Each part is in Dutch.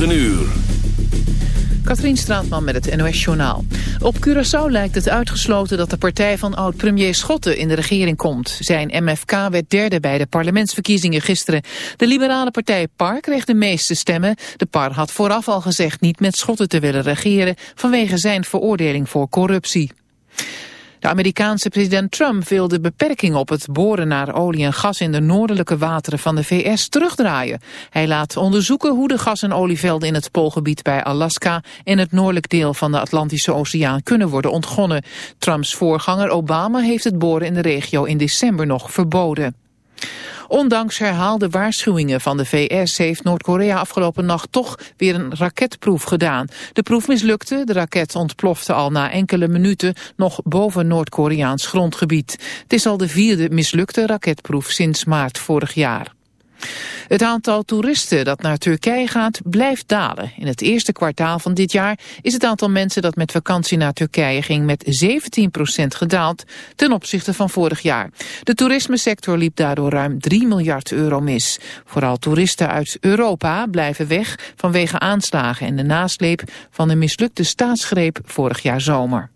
9 uur. Katrien Straatman met het NOS-journaal. Op Curaçao lijkt het uitgesloten dat de partij van oud-premier Schotten in de regering komt. Zijn MFK werd derde bij de parlementsverkiezingen gisteren. De liberale partij PAR kreeg de meeste stemmen. De PAR had vooraf al gezegd niet met Schotten te willen regeren... vanwege zijn veroordeling voor corruptie. De Amerikaanse president Trump wil de beperking op het boren naar olie en gas in de noordelijke wateren van de VS terugdraaien. Hij laat onderzoeken hoe de gas- en olievelden in het poolgebied bij Alaska en het noordelijk deel van de Atlantische Oceaan kunnen worden ontgonnen. Trumps voorganger Obama heeft het boren in de regio in december nog verboden. Ondanks herhaalde waarschuwingen van de VS heeft Noord-Korea afgelopen nacht toch weer een raketproef gedaan. De proef mislukte, de raket ontplofte al na enkele minuten nog boven Noord-Koreaans grondgebied. Het is al de vierde mislukte raketproef sinds maart vorig jaar. Het aantal toeristen dat naar Turkije gaat blijft dalen. In het eerste kwartaal van dit jaar is het aantal mensen dat met vakantie naar Turkije ging met 17% gedaald ten opzichte van vorig jaar. De toerismesector liep daardoor ruim 3 miljard euro mis. Vooral toeristen uit Europa blijven weg vanwege aanslagen en de nasleep van de mislukte staatsgreep vorig jaar zomer.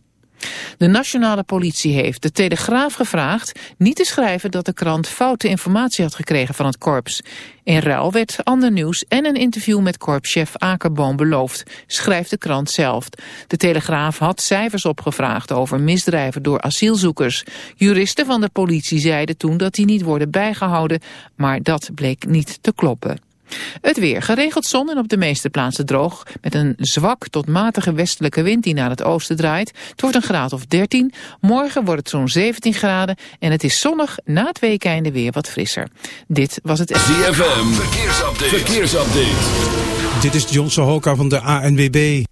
De nationale politie heeft de Telegraaf gevraagd niet te schrijven dat de krant foute informatie had gekregen van het korps. In ruil werd ander nieuws en een interview met korpschef Akerboom beloofd, schrijft de krant zelf. De Telegraaf had cijfers opgevraagd over misdrijven door asielzoekers. Juristen van de politie zeiden toen dat die niet worden bijgehouden, maar dat bleek niet te kloppen. Het weer. Geregeld zon en op de meeste plaatsen droog. Met een zwak tot matige westelijke wind die naar het oosten draait. Het wordt een graad of 13. Morgen wordt het zo'n 17 graden. En het is zonnig na het weekeinde weer wat frisser. Dit was het... ZFM. Verkeersupdate. Verkeersupdate. Dit is John Sohoka van de ANWB.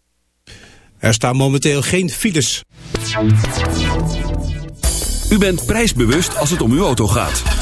Er staan momenteel geen files. U bent prijsbewust als het om uw auto gaat.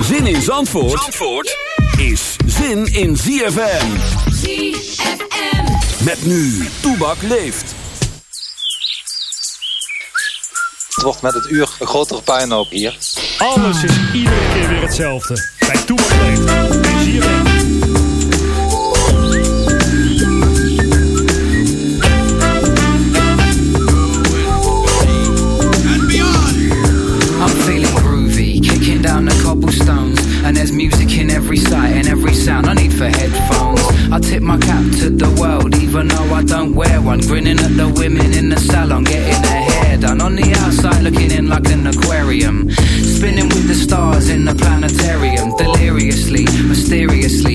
Zin in Zandvoort, Zandvoort is zin in ZFM. ZFM. Met nu, Toebak leeft. Het wordt met het uur een grotere puinhoop hier. Alles is iedere keer weer hetzelfde. Bij Toebak leeft. Bij ZFM. Every sight and every sound. I need for headphones. I tip my cap to the world even though I don't wear one. Grinning at the women in the salon getting their hair done. On the outside looking in like an aquarium. Spinning with the stars in the planetarium. Deliriously, mysteriously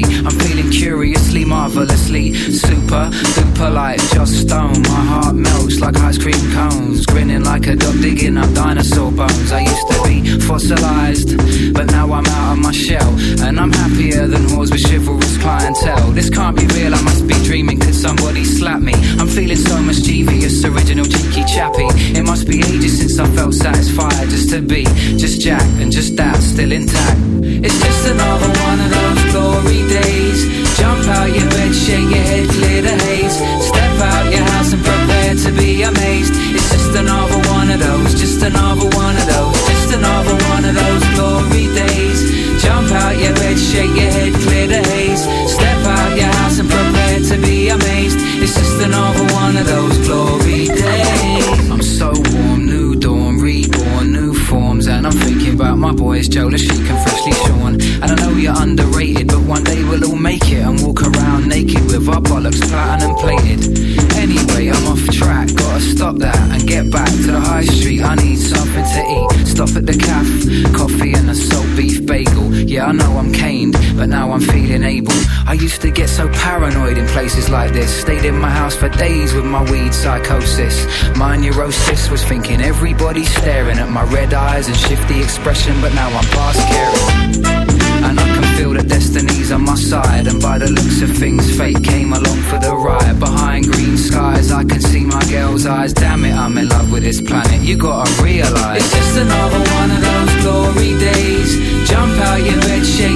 Super, duper like just stone. My heart melts like ice cream cones Grinning like a dog digging up dinosaur bones. I used to be fossilized But now I'm out of my shell And I'm happier than whores with chivalrous clientele. This can't be real, I must be dreaming Could somebody slap me? I'm feeling so mischievous Original cheeky chappy. It must be ages since I felt satisfied Just to be, just Jack and just that Still intact. It's just another one of those glory days. Jump out your bed, shake your head, clear the haze. Step out your house and prepare to be amazed. It's just another one of those Just another one of those Just another one of those glory days. Jump out your bed, shake your head, clear the haze. Step out your house and prepare to be amazed. It's just another one of those glory days. I'm so warm, new dawn, reborn, new forms. And I'm thinking about my boys, Joe, Lashik and Freshly Sean And I know you're underrated, but one day we'll all make it And walk around naked with our bollocks platinum plated Anyway, I'm off track, gotta stop that and get back to the high street. I need something to eat. Stop at the cafe, coffee and a salt beef bagel. Yeah, I know I'm caned, but now I'm feeling able. I used to get so paranoid in places like this. Stayed in my house for days with my weed psychosis. My neurosis was thinking everybody's staring at my red eyes and shifty expression, but now I'm past caring. And I can feel that destiny's on my side. And by the looks of things, fate came along for the ride. Behind green skies, I can see my girl's eyes. Damn it, I'm in love with this planet, you gotta realize. It's just another one of those glory days. Jump out your bed, shake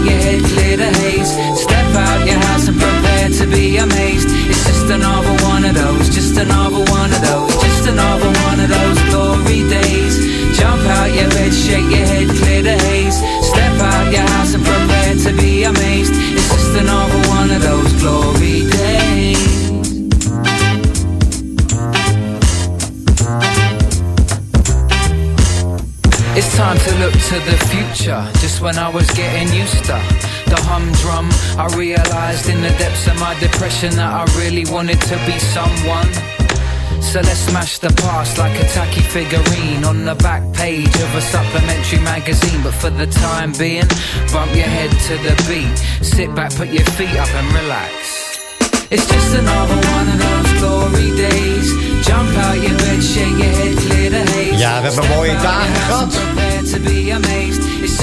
Just when I was getting used to the humdrum I realized in the depths of my depression That I really wanted to be someone so let's smash the past like a tacky figurine on the back page of a supplementary magazine. But for the time being, bump your head to the beat. Sit back, put your feet up and relax. It's just another one of those glory days. Jump out your bed, shake your head, clear the haze. Ja, we hebben mooie dagen gehad.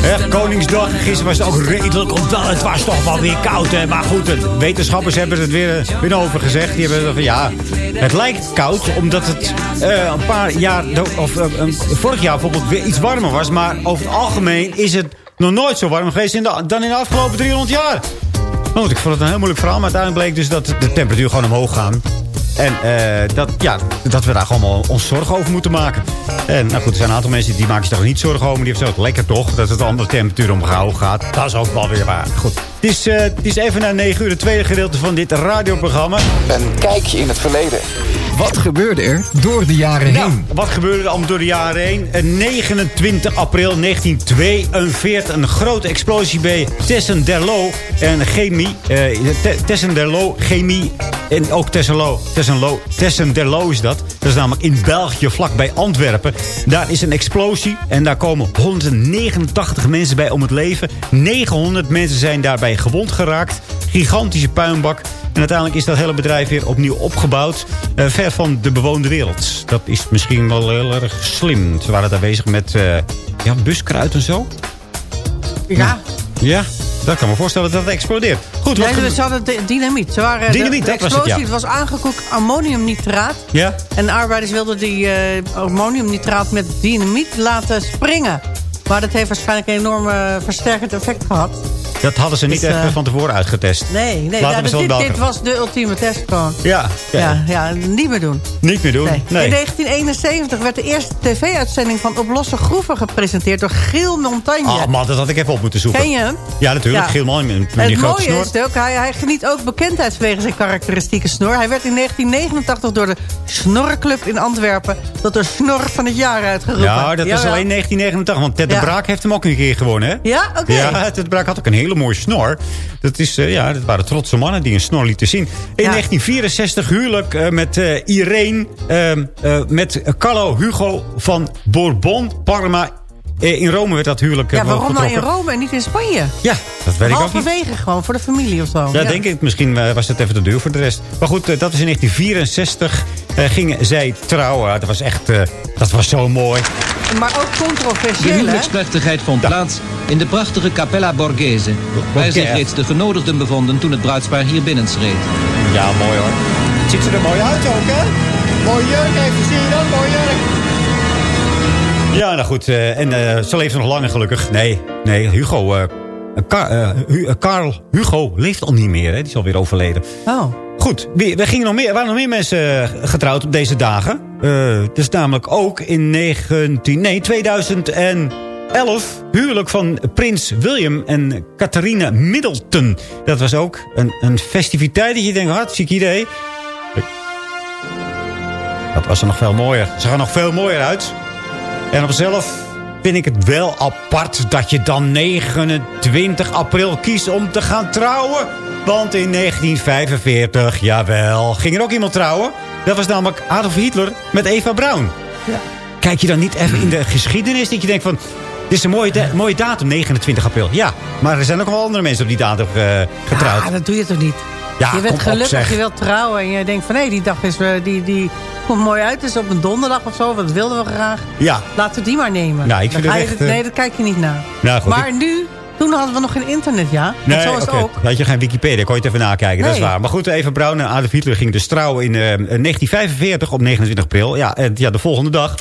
Echt, Koningsdag. Gisteren was het ook redelijk ontdaan. Het was toch wel weer koud. Hè? Maar goed, de wetenschappers hebben het weer, weer over gezegd. Die hebben van ja, het lijkt koud omdat het uh, een paar jaar, of uh, vorig jaar bijvoorbeeld weer iets warmer was. Maar over het algemeen is het nog nooit zo warm geweest in de, dan in de afgelopen 300 jaar. Nou, ik vond het een heel moeilijk verhaal. Maar uiteindelijk bleek dus dat de temperatuur gewoon omhoog gaat. En uh, dat, ja, dat we daar gewoon ons zorgen over moeten maken. En nou goed, er zijn een aantal mensen die maken zich daar niet zorgen over. Die hebben zo lekker toch, dat het andere temperatuur omhoog gaat. Dat is ook wel weer waar. Goed. Het is, uh, het is even na 9 uur, het tweede gedeelte van dit radioprogramma. Een kijkje in het verleden. Wat gebeurde er door de jaren nou, heen? Wat gebeurde er allemaal door de jaren heen? 29 april 1942. Een grote explosie bij Tessenderlo en chemie. Uh, Tessenderlo, chemie en ook Tessenlo. Tessenlo. Tessenderlo is dat. Dat is namelijk in België, vlakbij Antwerpen. Daar is een explosie en daar komen 189 mensen bij om het leven. 900 mensen zijn daarbij gewond geraakt. Gigantische puinbak. En uiteindelijk is dat hele bedrijf weer opnieuw opgebouwd. Uh, ver van de bewoonde wereld. Dat is misschien wel heel erg slim. Ze waren daar bezig met uh, ja, buskruid en zo. Ja. Ja, dat kan me voorstellen dat het explodeert. Goed, nee, we hadden dynamiet. Ze waren, dynamiet, de, de dat was het, ja. was aangekoekt ammoniumnitraat. Ja. En de arbeiders wilden die uh, ammoniumnitraat met dynamiet laten springen. Maar dat heeft waarschijnlijk een enorm versterkend effect gehad. Dat hadden ze niet Dus, echt eh, van tevoren uitgetest. Nee, nee ja, dit, dit was de ultieme test gewoon. Ja, ja. Ja, ja, niet meer doen. niet meer doen. Nee. Nee. In 1971 werd de eerste tv-uitzending van Op losse groeven gepresenteerd door Giel Montagne. Oh man, dat had ik even op moeten zoeken. Ken je hem? Ja, natuurlijk. Ja. Man met die het grote mooie snor. is ook, hij, hij geniet ook bekendheid vanwege zijn karakteristieke snor. Hij werd in 1989 door de Snorrenclub in Antwerpen tot de snor van het jaar uitgeroepen. Ja, dat is alleen 1989. Want Ted de. Braak heeft hem ook een keer gewonnen, hè? Ja, oké. Ja, Ted de Braak had ook een hele mooie snor. Dat, is, eh, ja, dat waren trotse mannen die een snor lieten zien. In 1964 huwelijk eh, met eh, Irene, ehm, eh, met Carlo Hugo van Bourbon, Parma. Eh, in Rome werd dat huwelijk eh, Ja, waarom nou in. Rome en niet in Spanje? Ja, dat weet ik ook niet. Halverwege gewoon, voor de familie of zo. Ja, denk ik. Misschien eh, was het even te duur voor de rest. Maar goed, eh, dat is in 1964. eh, gingen zij trouwen. Dat was echt... eh, dat was zo mooi. Maar ook De controversieel, hè? huwelijksplechtigheid vond plaats in de prachtige Capella Borghese... waar zich reeds de genodigden bevonden toen het bruidspaar hier binnenschreed. Ja, mooi hoor. Ziet ze er mooi uit ook, hè? Mooi jurk even, zie je dat? Mooi jurk. Ja, nou goed. eh, en eh, ze leeft nog langer gelukkig. Nee, nee, Hugo... eh Ka- Hu- Karl Hugo leeft al niet meer, hè? Die is alweer overleden. Oh. Goed, we gingen nog meer, er waren nog meer mensen getrouwd op deze dagen. Eh dus namelijk ook in 19, nee, 2011 huwelijk van prins William en Catharina Middleton. Dat was ook een, een festiviteit dat je denkt, hartstikke idee. Dat was er nog veel mooier. Ze gaan nog veel mooier uit. En op zichzelf vind ik het wel apart dat je dan 29 april kiest om te gaan trouwen. Want in 1945, jawel, ging er ook iemand trouwen. Dat was namelijk Adolf Hitler met Eva Braun. Ja. Kijk je dan niet even in de geschiedenis dat je denkt van... Dit is een mooie, da- mooie datum, 29 april. Ja, maar er zijn ook wel andere mensen op die datum eh, getrouwd. Ah, dat doe je toch niet? Ja, je bent gelukkig, je wilt trouwen en je denkt van... hé, die dag is, eh, die, die komt mooi uit. Het is op een donderdag of zo, dat wilden we graag. Ja. Laten we die maar nemen. Nou, ik vind het echt, eh, Nee, dat kijk je niet naar. Nou, goed, maar ik- nu, toen hadden we nog geen internet, ja. Nee, zo is ook. Had je geen Wikipedia, kon je het even nakijken. Dat is Nee. waar. Maar goed, Eva Braun en Adolf Hitler gingen dus trouwen in eh, 1945 op 29 april. Ja, en ja, de volgende dag,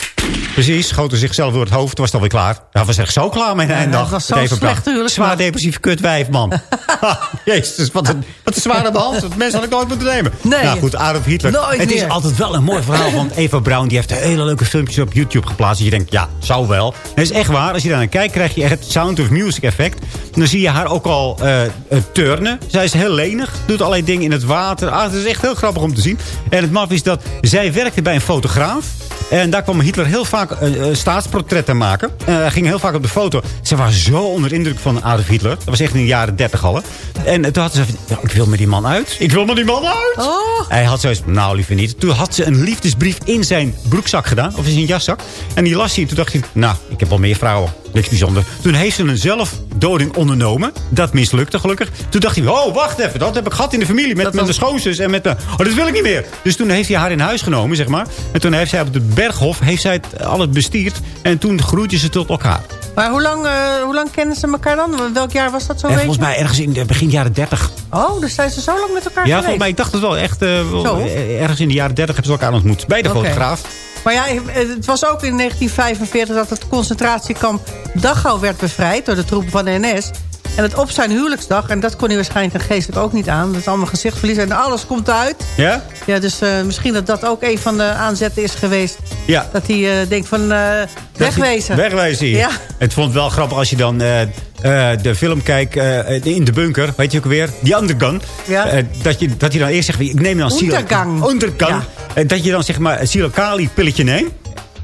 precies, schoten zichzelf door het hoofd. Was het alweer klaar. Hij was echt zo klaar met een einddag. was Braun. slecht huwelijk, Zwaar depressief kutwijf, man. Ha, Jezus, wat een, wat een zware behandeling. Dat mensen had ik nooit moeten nemen. Nee. Nou goed, Adolf Hitler. Nooit het is altijd wel een mooi verhaal van Eva Braun. Die heeft hele leuke filmpjes op YouTube geplaatst. Dat je denkt, ja, zou wel. Dat is echt waar. Als je daar naar kijkt, krijg je echt het Sound of Music effect. En dan zie je haar ook al eh, eh, turnen. Zij is heel lenig. Doet allerlei dingen in het water. Ah, het is echt heel grappig om te zien. En het maf is dat zij werkte bij een fotograaf. En daar kwam Hitler heel vaak uh, staatsportretten maken. Uh, hij ging heel vaak op de foto. Ze was zo onder indruk van Adolf Hitler. Dat was echt in de jaren dertig al. hè. En toen had ze van, ik wil met die man uit. Ik wil met die man uit. Oh. Hij had zoiets, nou liever niet. Toen had ze een liefdesbrief in zijn broekzak gedaan. Of in zijn jaszak. En die las hij. Toen dacht hij, nou, ik heb wel meer vrouwen. Niks bijzonder. Toen heeft ze een zelfdoding ondernomen. Dat mislukte gelukkig. Toen dacht hij, oh, wacht even. Dat heb ik gehad in de familie. Met, Dat met was- de schoonzus en met de... Oh, dat wil ik niet meer. Dus toen heeft hij haar in huis genomen, zeg maar. En toen heeft zij op de Berghof heeft zij het alles bestierd. En toen groeiden ze tot elkaar. Maar hoe lang, eh, hoe lang kennen ze elkaar dan? Welk jaar was dat zo? En weet volgens mij ergens in de begin jaren 30. Oh, dus zijn ze zo lang met elkaar Ja, geweest? volgens mij, ik dacht het wel echt. eh, eh, ergens in de jaren 30 hebben ze elkaar ontmoet. Bij de fotograaf. Maar ja, het was ook in 1945 dat het concentratiekamp Dachau werd bevrijd... door de troepen van de NS. En het op zijn huwelijksdag, en dat kon hij waarschijnlijk geestelijk ook niet aan... dat is allemaal gezichtverlies en alles komt uit. Ja? Ja, dus eh, misschien dat dat ook een van de aanzetten is geweest. Ja. Dat hij eh, denkt van eh, wegwezen. Wegwezen hier. Ja. Het vond wel grappig als je dan de film kijkt in de bunker. Weet je ook weer? Die Undergun. Ja. Dat, je, dat je dan eerst zegt, ik neem dan Untergang. Untergang. Ja. Dat je dan zeg maar een Silokali pilletje neemt.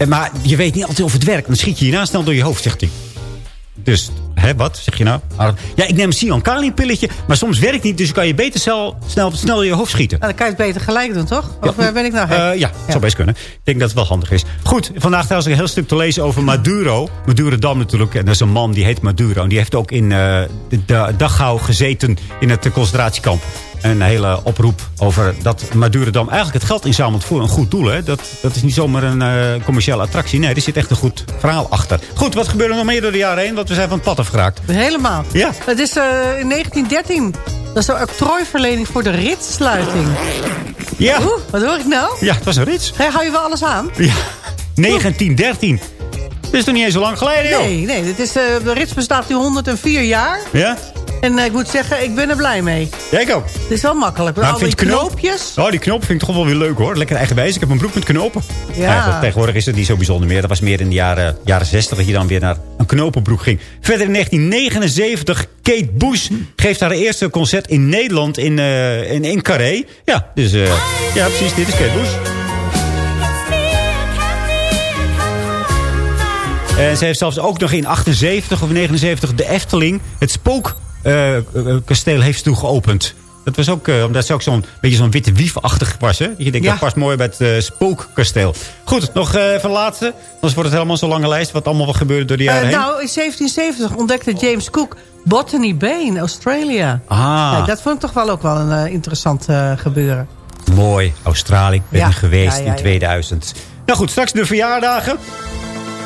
Maar je weet niet altijd of het werkt. Dan schiet je hierna snel door je hoofd, zegt hij. Dus, hè, wat zeg je nou? Ah, Ja, ik neem een Silokali pilletje. Maar soms werkt niet. Dus kan je beter snel, snel, snel in je hoofd schieten. Nou, dan kan je het beter gelijk doen, toch? Of Ja. eh, ben ik nou gek? Eh, ja, zou best kunnen. Ik denk dat het wel handig is. Goed, vandaag trouwens een heel stuk te lezen over Maduro. Maduro Dam natuurlijk. En dat is een man die heet Maduro. En die heeft ook in eh, de, Dachau gezeten in het concentratiekamp. Een hele oproep over dat Madurodam eigenlijk het geld inzamelt voor een goed doel. Hè? Dat, dat is niet zomaar een eh, commerciële attractie. Nee, er zit echt een goed verhaal achter. Goed, wat gebeurde er nog meer door de jaren heen? Want we zijn van het pad afgeraakt. Helemaal. Ja. Het is eh, in 1913. Dat is de octrooiverlening voor de ritsluiting. Ja, Oeh, wat hoor ik nou? ja het was een rits. Hey, hou je wel alles aan? Ja, 1913. Dat is toch niet eens zo lang geleden, joh? Nee, nee. Dit is, eh, de rits bestaat nu 104 jaar. Ja? En eh, ik moet zeggen, ik ben er blij mee. Ja, ik ook. Het is wel makkelijk. Maar Al ik vind die knoop- knoopjes. Oh, die knopen vind ik toch wel weer leuk hoor. Lekker eigenwijs. Ik heb een broek met knopen. Ja. Eigenlijk, tegenwoordig is het niet zo bijzonder meer. Dat was meer in de jaren, jaren 60 dat je dan weer naar een knopenbroek ging. Verder in 1979, Kate Bush geeft haar eerste concert in Nederland in, eh in, in Carré. Ja, dus eh, ja, precies. Dit is Kate Bush. En ze heeft zelfs ook nog in 78 of 79 de Efteling, het spookkasteel, heeft ze toen geopend. Dat was ook, eh, omdat ze ook zo'n beetje zo'n witte wiefachtig was. Hè? Je denkt, Ja. dat past mooi bij het eh, spookkasteel. Goed, nog eh even laatste. Anders wordt het helemaal zo'n lange lijst. Wat allemaal wel gebeurde door de jaren Eh, heen. nou, in 1770 ontdekte James Cook Botany Bay in Australia. ah, Kijk, dat vond ik toch wel ook wel een eh, interessant eh, gebeuren. mooi. Australië. Ik ben Ja, geweest ja, in ja. 2000. Nou goed, straks de verjaardagen.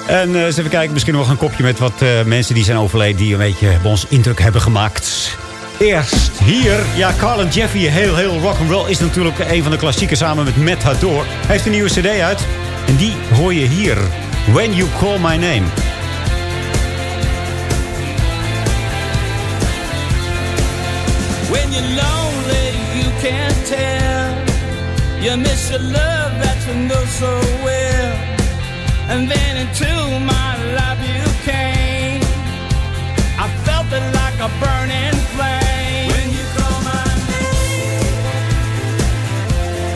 En eh, eens even kijken, misschien nog een kopje met wat eh, mensen die zijn overleden... die een beetje bij ons indruk hebben gemaakt. Eerst hier, ja, Carl en Jeffy, heel, heel rock'n'roll... is natuurlijk een van de klassieken samen met Matt Hador. Hij heeft een nieuwe cd uit. En die hoor je hier. When You Call My Name. When you're lonely, you can't tell. You miss your love that you know so well. And then into my life you came. I felt it like a burning flame. When you call my name.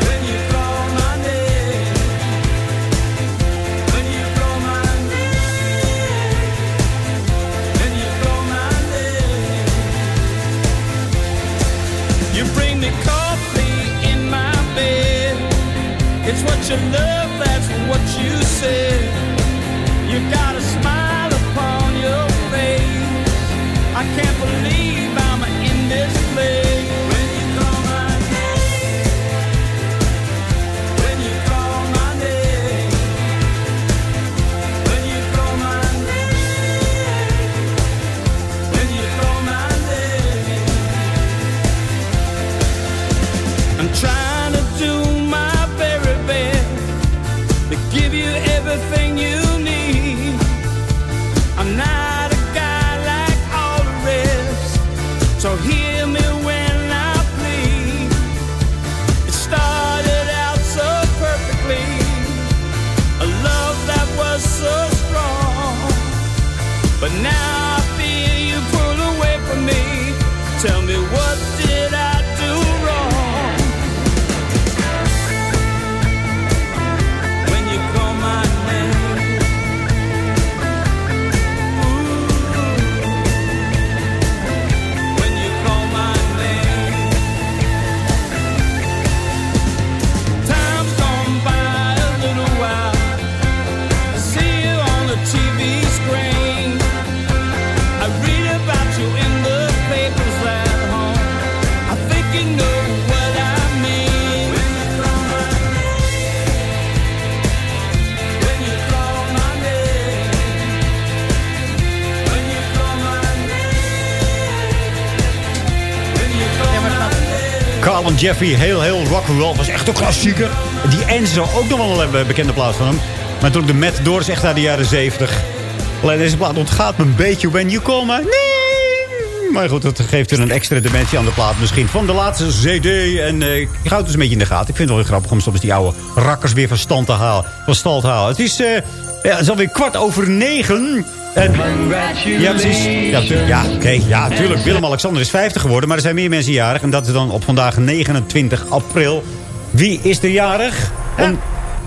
When you call my name. When you call my name. When you call my name. You bring me coffee in my bed. It said you got Jeffrey, heel, heel rock'n'roll. was echt een klassieker. Die Enzo, ook nog wel een bekende plaat van hem. Maar natuurlijk de Matt Doors, echt uit de jaren 70. Alleen deze plaat ontgaat me een beetje. When you call my name. Maar goed, dat geeft er een extra dimensie aan de plaat misschien. Van de laatste CD. En eh, ik hou het dus een beetje in de gaten. Ik vind het wel grappig om soms die oude rakkers weer van stand te halen. Van stal te halen. Het is, eh, ja, het is alweer kwart over negen. En, ja, precies. Ja, natuurlijk. Ja, oké. ja, tuurlijk. Willem-Alexander is 50 geworden. Maar er zijn meer mensen jarig. En dat is dan op vandaag 29 april. Wie is er jarig? Om-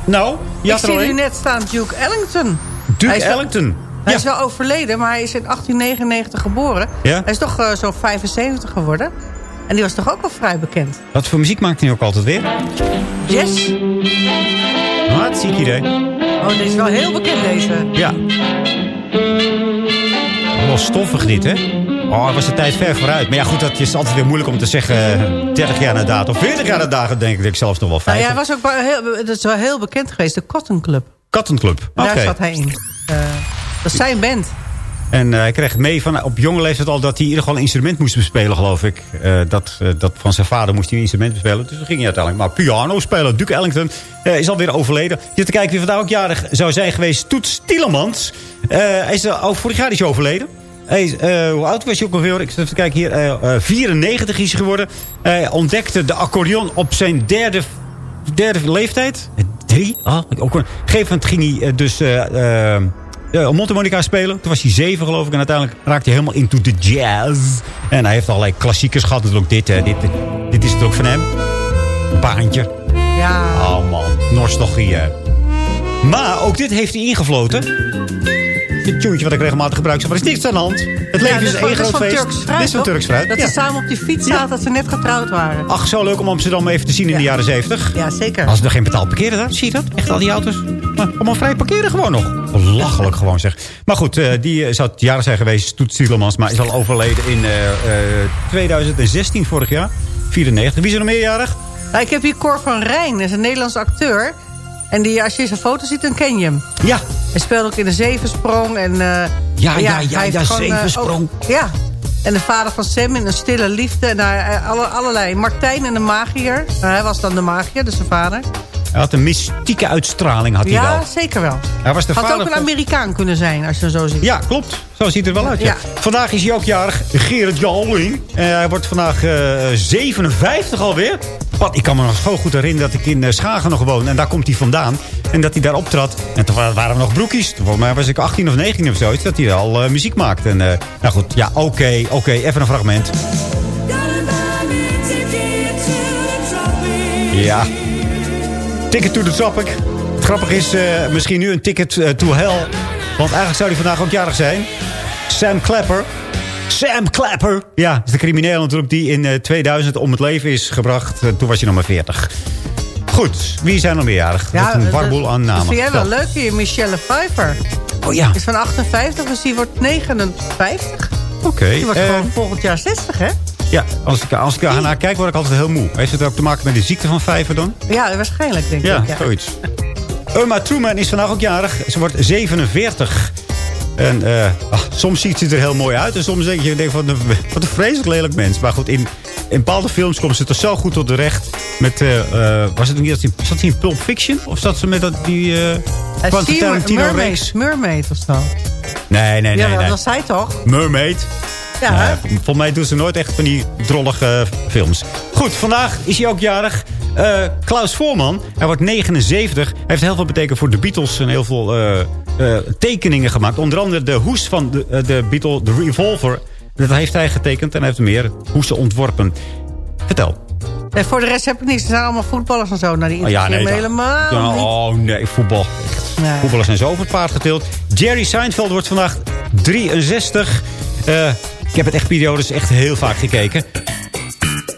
nou, ja, ik zie nu net staan Duke Ellington. Duke Hij is wel- Ellington. Hij Ja. is wel overleden, maar hij is in 1899 geboren. Ja? Hij is toch eh, zo'n 75 geworden. En die was toch ook wel vrij bekend. Wat voor muziek maakt hij ook altijd weer? Jess? Wat ziek idee. Oh, deze is wel heel bekend, deze. Ja. Wel stoffig dit, hè? Oh, was de tijd ver vooruit. Maar ja, goed, dat is altijd weer moeilijk om te zeggen... eh, 30 jaar na datum of 40 jaar na datum, denk ik, denk ik zelfs nog wel Nou, 50. ja, hij was ook heel, dat is wel heel bekend geweest, de Cotton Club. Kattenclub. Oké. Daar zat hij in. Eh, dat is zijn band. En eh, hij kreeg mee van, op jonge leeftijd al dat hij in ieder geval een instrument moest bespelen, geloof ik. Eh, dat, eh, dat van zijn vader moest hij een instrument bespelen. Dus toen ging hij uiteindelijk maar piano spelen. Duke Ellington eh, is alweer overleden. Je te kijken wie vandaag ook jarig zou zijn geweest. Toets Tielemans. Hij is al vorig jaar is overleden. Hoe oud was hij ook alweer? Ik zit even kijken hier. Eh, eh, 94 is hij geworden. Hij ontdekte de accordeon op zijn derde, derde leeftijd. Drie? Ah, ook, op een gegeven moment ging hij dus... uh, mondharmonica spelen. Toen was hij zeven, geloof ik. En uiteindelijk raakte hij helemaal into the jazz. En hij heeft allerlei klassiekers gehad. Natuurlijk dit, eh, dit, dit is het ook van hem. Baantje. Ja. Oh man, nostalgie. hè. Maar ook dit heeft hij ingefloten. Dit tjoentje wat ik regelmatig gebruik. Er is niks aan de hand. Het leven Ja, is één dat groot feest. Turks fruit, Dit is van? Turks fruit. Dat ja. ze samen op die fiets zaten dat ze net getrouwd waren. Ach, zo leuk om Amsterdam even te zien in de jaren 70. Ja, zeker. Als er geen betaald parkeren daar, zie je dat? Echt al die auto's. Maar allemaal vrij parkeren gewoon nog. Lachelijk gewoon zeg. Maar goed, eh, die eh, zou het jaren zijn geweest, Toet Stielemans. Maar is al overleden in eh, eh, 2016, vorig jaar. 94. Wie is er nog meerjarig? Nou, ik heb hier Cor van Rijn, dat is een Nederlands acteur. En die, als je zijn foto ziet, dan ken je hem. Ja. Hij speelt ook in de Zevensprong. En, eh, Ja, ja, ja, ja, gewoon, eh, Zevensprong. ook- ja. En de vader van Sam in Een Stille Liefde. En alle, allerlei. Martijn en de magier. Hij was dan de magier, dus zijn vader. Hij had een mystieke uitstraling, had hij Ja, wel. zeker wel. Hij was de Had vader ook een van- Amerikaan kunnen zijn, als je hem zo ziet. Ja, klopt. Zo ziet het er wel uit. Ja. Ja. Vandaag is hij ook jarig. Gerrit Joling. Eh, hij wordt vandaag eh, 57 alweer. Wat, ik kan me nog zo goed herinneren dat ik in eh, Schagen nog woonde. En daar komt hij vandaan. En dat hij daar optrad. En toen wa- waren we nog broekies. Volgens mij was ik 18 of 19 of zoiets. Dat hij al eh, muziek maakte. En, eh, nou goed, ja, oké, oké. even een fragment. Ja. Ticket to the Tropic. Het grappige is, eh, misschien nu een ticket eh, to hell. Want eigenlijk zou hij vandaag ook jarig zijn. Sam Clapper. Sam Clapper. Ja, is de crimineel natuurlijk die in eh, 2000 om het leven is gebracht. Eh, toen was hij nog maar 40. Goed, wie zijn er meerjarig? Ja, Wat een warboel aan namen. Dat vind jij wel leuk hier, Michelle Pfeiffer. Oh ja. Is van 58, dus die wordt 59. Oké. Die wordt eh, gewoon volgend jaar 60, hè? Ja, als ik, als ik daar naar kijk, word ik altijd heel moe. Heeft het ook te maken met de ziekte van Pfeiffer dan? Ja, waarschijnlijk, denk Ja, ik. Ja, zoiets. Irma Truman is vandaag ook jarig. Ze wordt 47. En eh, ach, soms ziet ze er heel mooi uit. En soms denk je, denk van, wat een vreselijk lelijk mens. Maar goed, in, in bepaalde films komt ze er zo goed tot de recht. Met, eh, was het niet, dat ze- zat ze in Pulp Fiction? Of zat ze met dat, die uh, Quentin Tarantino Mermaid? Mermaid of zo. Nee, nee, nee. ja, nee. dat zei toch? Mermaid. Ja, vol- volgens mij doen ze nooit echt van die drollige films. Goed, vandaag is hij ook jarig. Eh, Klaus Voorman, hij wordt 79. Hij heeft heel veel betekend voor de Beatles en heel veel eh, eh, tekeningen gemaakt. Onder andere de hoes van de, eh, de Beatle, de Revolver. Dat heeft hij getekend en hij heeft meer hoesen ontworpen. Vertel. En voor de rest heb ik niks. Er zijn allemaal voetballers en zo. Nou, die Oh, ja, nee, helemaal Ja, niet. oh nee, voetbal. Nee. Voetballers zijn zo over het paard getild. Jerry Seinfeld wordt vandaag 63. Eh, ik heb het echt periodes echt heel vaak gekeken.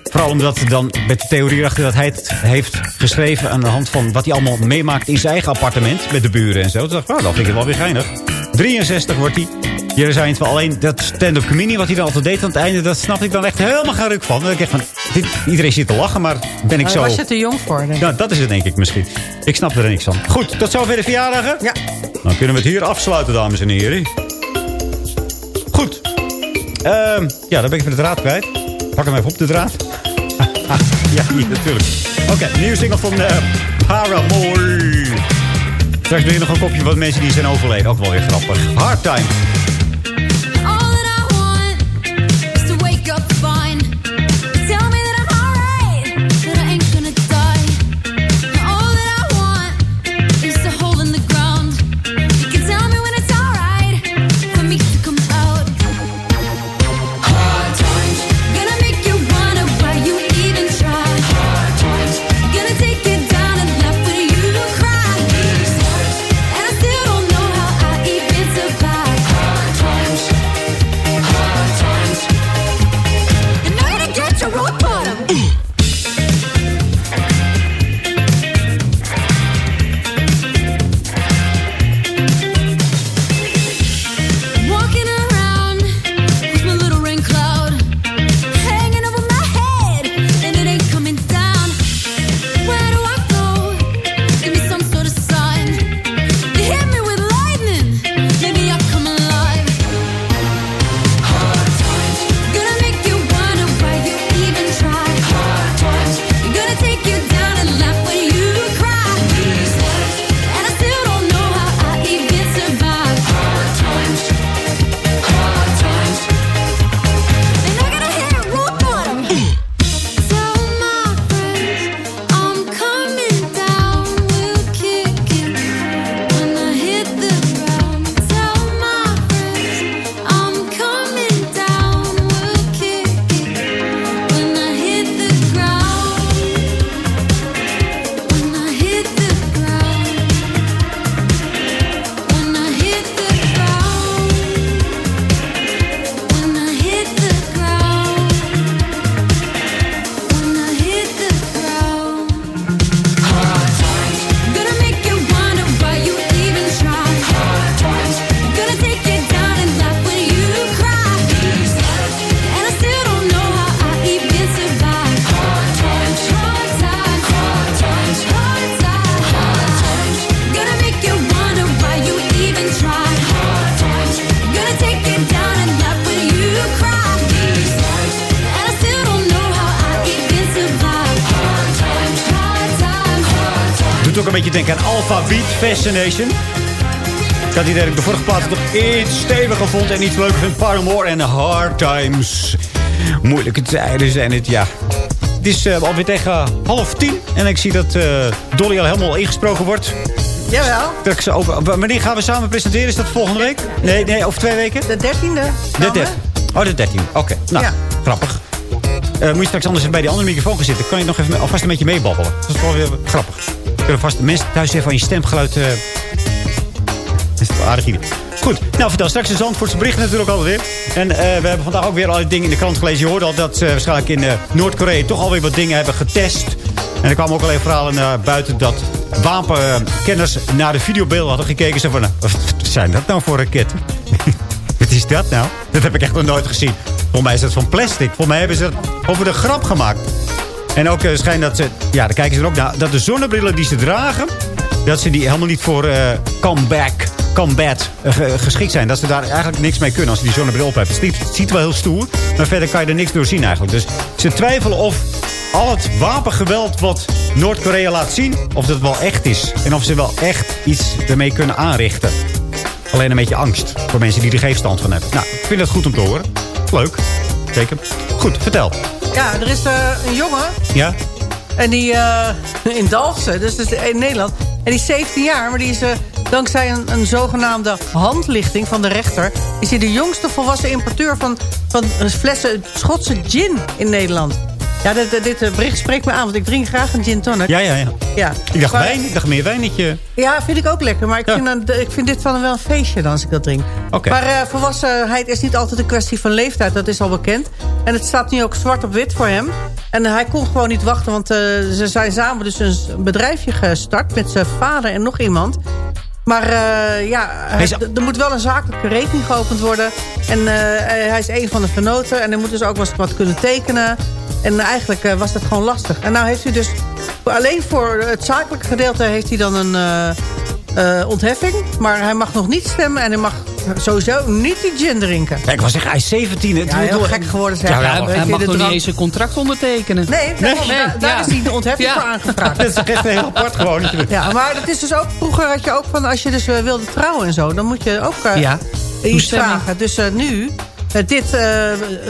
Vooral omdat dan met de theorie erachter dat hij het heeft geschreven... aan de hand van wat hij allemaal meemaakt in zijn eigen appartement... met de buren en zo. Toen dacht ik, nou, dat vind ik wel weer geinig. 63 wordt hij. Jerry Seinfeld, alleen dat stand-up comedy wat hij dan altijd deed aan het einde... dat snap ik dan echt helemaal geen ruk van. Denk ik echt van, dit- iedereen zit te lachen, maar ben ik Daar zo... was je te jong voor, denk. Nou, dat is het denk ik misschien. Ik snap er niks van. Goed, tot zover de verjaardagen. Ja. Dan kunnen we het hier afsluiten, dames en heren. Ehm, ja, dan ben ik even de draad kwijt. Pak hem even op, de draad. ja, natuurlijk. Oké, nieuwe single van uh, Paramore. Straks ben je nog een kopje van mensen die zijn overleden. Ook wel weer grappig. Hard Time. Fascination. Ik had die eigenlijk de vorige plaats toch iets steviger vond en iets leuker vind. Paramore en Hard Times. Moeilijke tijden zijn het, ja. Het is eh, alweer tegen half tien. En ik zie dat eh, Dolly al helemaal ingesproken wordt. Jawel. Dat ze over, wanneer gaan we samen presenteren? Is dat volgende week? Nee, nee over twee weken? De dertiende. De 13. Oh, de 13. Oké, nou, Ja. grappig. Eh, moet je straks anders bij die andere microfoon gaan zitten? Kan je nog even alvast een beetje meebabbelen? Dat is wel weer grappig. Kunnen vast mensen thuis even van je stemgeluid... eh is wel aardig idee. Goed, nou vertel straks de Zandvoortse berichten natuurlijk alweer. En eh, we hebben vandaag ook weer allerlei dingen in de krant gelezen. Je hoorde al dat ze waarschijnlijk in eh, Noord-Korea toch alweer wat dingen hebben getest. En er kwamen ook alleen verhalen naar buiten dat wapenkenners naar de videobeelden hadden gekeken. Ze van, wat zijn dat nou voor raketten? wat is dat nou? Dat heb ik echt nog nooit gezien. Volgens mij is dat van plastic. Volgens mij hebben ze het over de grap gemaakt. En ook eh, schijnt dat ze, ja, daar kijken ze er ook naar, dat de zonnebrillen die ze dragen, dat ze die helemaal niet voor eh comeback, combat eh, ge- geschikt zijn. Dat ze daar eigenlijk niks mee kunnen als ze die zonnebril op hebben. Het ziet, ziet wel heel stoer, maar verder kan je er niks door zien eigenlijk. Dus ze twijfelen of al het wapengeweld wat Noord-Korea laat zien, of dat wel echt is. En of ze wel echt iets ermee kunnen aanrichten. Alleen een beetje angst voor mensen die er geen stand van hebben. Nou, ik vind het goed om te horen. Leuk. Zeker. Goed, vertel. Ja, er is eh, een jongen Ja? En die eh, in Dalfsen, dus, dus in Nederland. En die is 17 jaar, maar die is eh, dankzij een, een zogenaamde handlichting van de rechter... is hij de jongste volwassen importeur van, van flessen Schotse gin in Nederland. Ja, dit, dit, eh, bericht spreekt me aan, want ik drink graag een gin tonic. Ja, ja, ja. ja. Ik dacht Maar- wijn, ik dacht meer wijnetje. Ja, vind ik ook lekker. Maar ik, vind, dan, ik vind dit van wel een feestje dan als ik dat drink. Oké. Maar eh, volwassenheid is niet altijd een kwestie van leeftijd. Dat is al bekend. En het staat nu ook zwart op wit voor hem. En hij kon gewoon niet wachten. Want eh, ze zijn samen dus een bedrijfje gestart. Met zijn vader en nog iemand. Maar ja, hij- er moet wel een zakelijke rekening geopend worden. En hij is een van de vernoten. En hij moet dus ook wat kunnen tekenen. En eigenlijk eh, was dat gewoon lastig. En nou heeft hij dus... Alleen voor het zakelijke gedeelte heeft hij dan een... eh, eh, ontheffing. Maar hij mag nog niet stemmen en hij mag sowieso niet die gin drinken. Ja, ik was zeggen, hij is 17. Het Ja, heel gek geworden. Ja, ja, je, Hij mag nog niet eens een contract ondertekenen. Nee, daar, daar ja. is hij de ontheffing Ja. voor aangevraagd. Dat is echt heel apart gewoon. Ja, maar dat is dus ook... Vroeger had je ook van... Als je dus wilde trouwen en zo... Dan moet je ook Ja, iets vragen. Dus eh, nu... eh, dit, eh,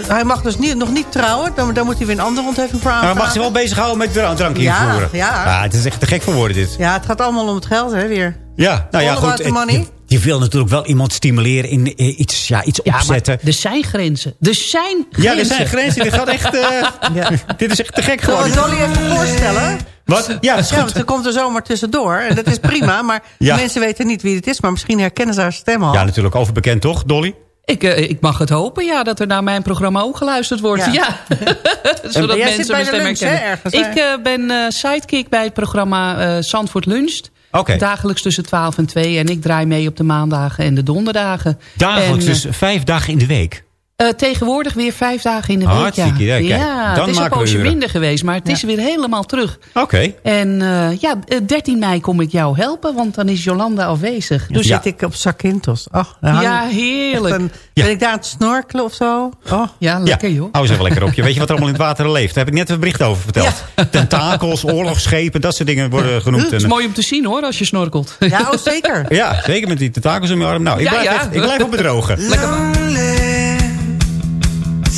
hij mag dus niet, nog niet trouwen. Dan, dan moet hij weer een andere ontheffing voor Maar aanvragen. mag ze wel bezighouden met drank, drank Ja, invoeren? ja. het is echt te gek voor woorden dit. Ja, het gaat allemaal om het geld, hè, weer. Ja, nou ja, goed. about the money. Je, je wil natuurlijk wel iemand stimuleren in eh, iets, ja, iets Ja, maar opzetten. er zijn grenzen. Er zijn grenzen. Ja, er zijn grenzen. Dit gaat echt... eh, Ja. Dit is echt te gek Zullen we geworden. Dolly even voorstellen? Wat? Ja, dat is Ja, want er komt er zomaar tussendoor. En dat is prima, maar Ja. mensen weten niet wie het is. Maar misschien herkennen ze haar stem al. Ja, natuurlijk overbekend toch, Dolly? Ik, eh, ik mag het hopen, ja, dat er naar mijn programma ook geluisterd wordt. Ja. Ja. Zodat jij mensen zit bij mijn de stem lunch, hè, herkennen. ergens, Ik eh, ben eh, sidekick bij het programma eh Zandvoort Luncht. Oké. Dagelijks tussen 12 en 2. En ik draai mee op de maandagen en de donderdagen. Dagelijks, En, dus vijf dagen in de week. Eh, tegenwoordig weer vijf dagen in de week. Hartstikke ja. idee, kijk. ja, Dan het is een poosje minder geweest, maar het is weer helemaal terug. Oké. En eh, ja, eh, 13 mei kom ik jou helpen, want dan is Jolanda afwezig. Dus Ja. zit ik op Zakynthos. Oh, daar hang Ja, heerlijk. een- Ja. Ben ik daar aan het snorkelen of zo? Oh. Ja, lekker joh. Hou eens even lekker op je. Weet je wat er allemaal in het water leeft? Daar heb ik net een bericht over verteld. Tentakels, oorlogsschepen, dat soort dingen worden genoemd. Het is mooi om te zien hoor, als je snorkelt. Ja, oh, zeker. Ja, zeker met die tentakels in mijn arm. Nou, ik Ja, blijf, ja. echt- ik blijf op het droge. Lekker man.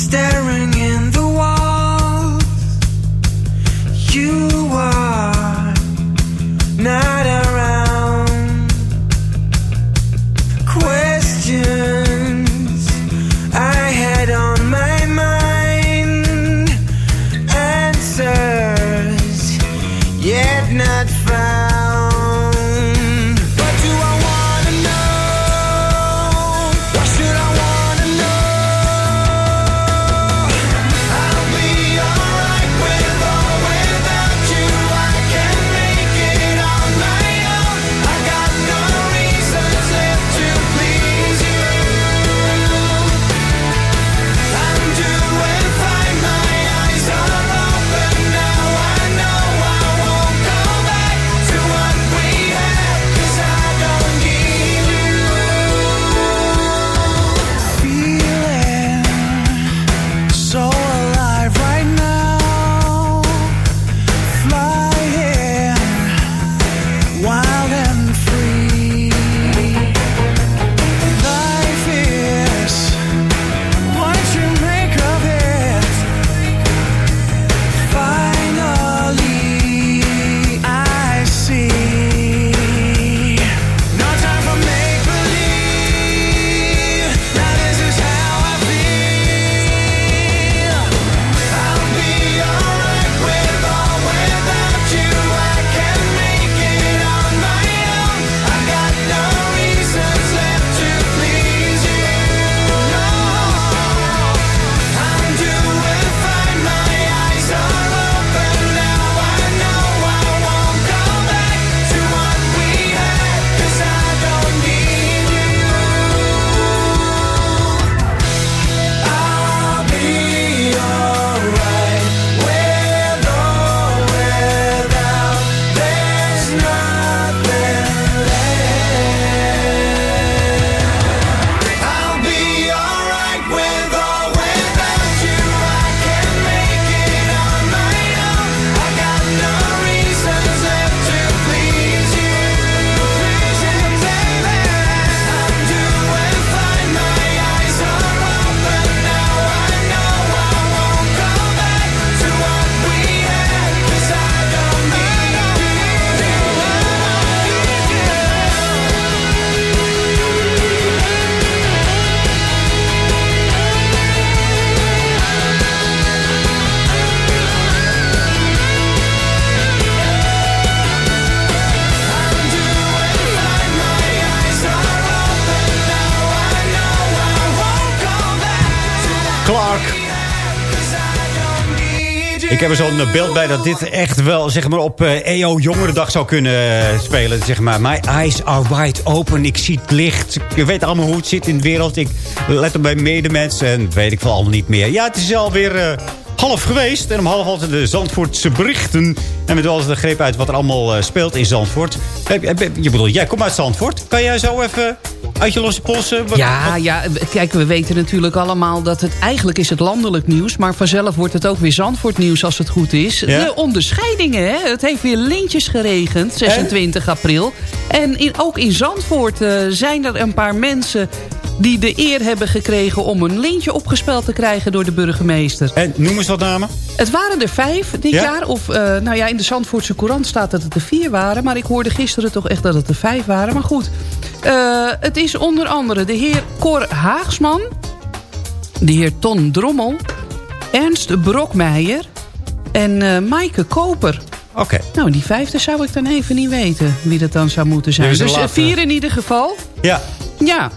Staring heb er zo'n beeld bij dat dit echt wel zeg maar, op eh, EO Jongerendag zou kunnen eh, spelen. Zeg maar, my eyes are wide open. Ik zie het licht. Ik weet allemaal hoe het zit in de wereld. Ik let op bij medemensen en weet ik veel allemaal niet meer. Ja, het is alweer eh half geweest. En om half altijd de Zandvoortse berichten. En met eens de greep uit wat er allemaal speelt in Zandvoort. Je bedoelt, jij komt uit Zandvoort. Kan jij zo even uit je losse polsen... Ja, ja, kijk, we weten natuurlijk allemaal dat het eigenlijk is het landelijk nieuws. Maar vanzelf wordt het ook weer Zandvoort nieuws als het goed is. Ja? De onderscheidingen, hè? Het heeft weer lintjes geregend, 26 april. En in, ook in Zandvoort eh, zijn er een paar mensen die de eer hebben gekregen om een lintje opgespeld te krijgen door de burgemeester. En noem eens wat namen. Het waren er vijf dit Ja? jaar. Of, eh, nou ja, in de Zandvoortse Courant staat dat het er vier waren. Maar ik hoorde gisteren toch echt dat het er vijf waren. Maar goed, Eh, het is onder andere de heer Cor Haagsman. De heer Ton Drommel. Ernst Brokmeijer. En eh Maaike Koper. Oké. Nou, die vijfde zou ik dan even niet weten wie dat dan zou moeten zijn. Dus laatste. vier in ieder geval. Ja. Ja.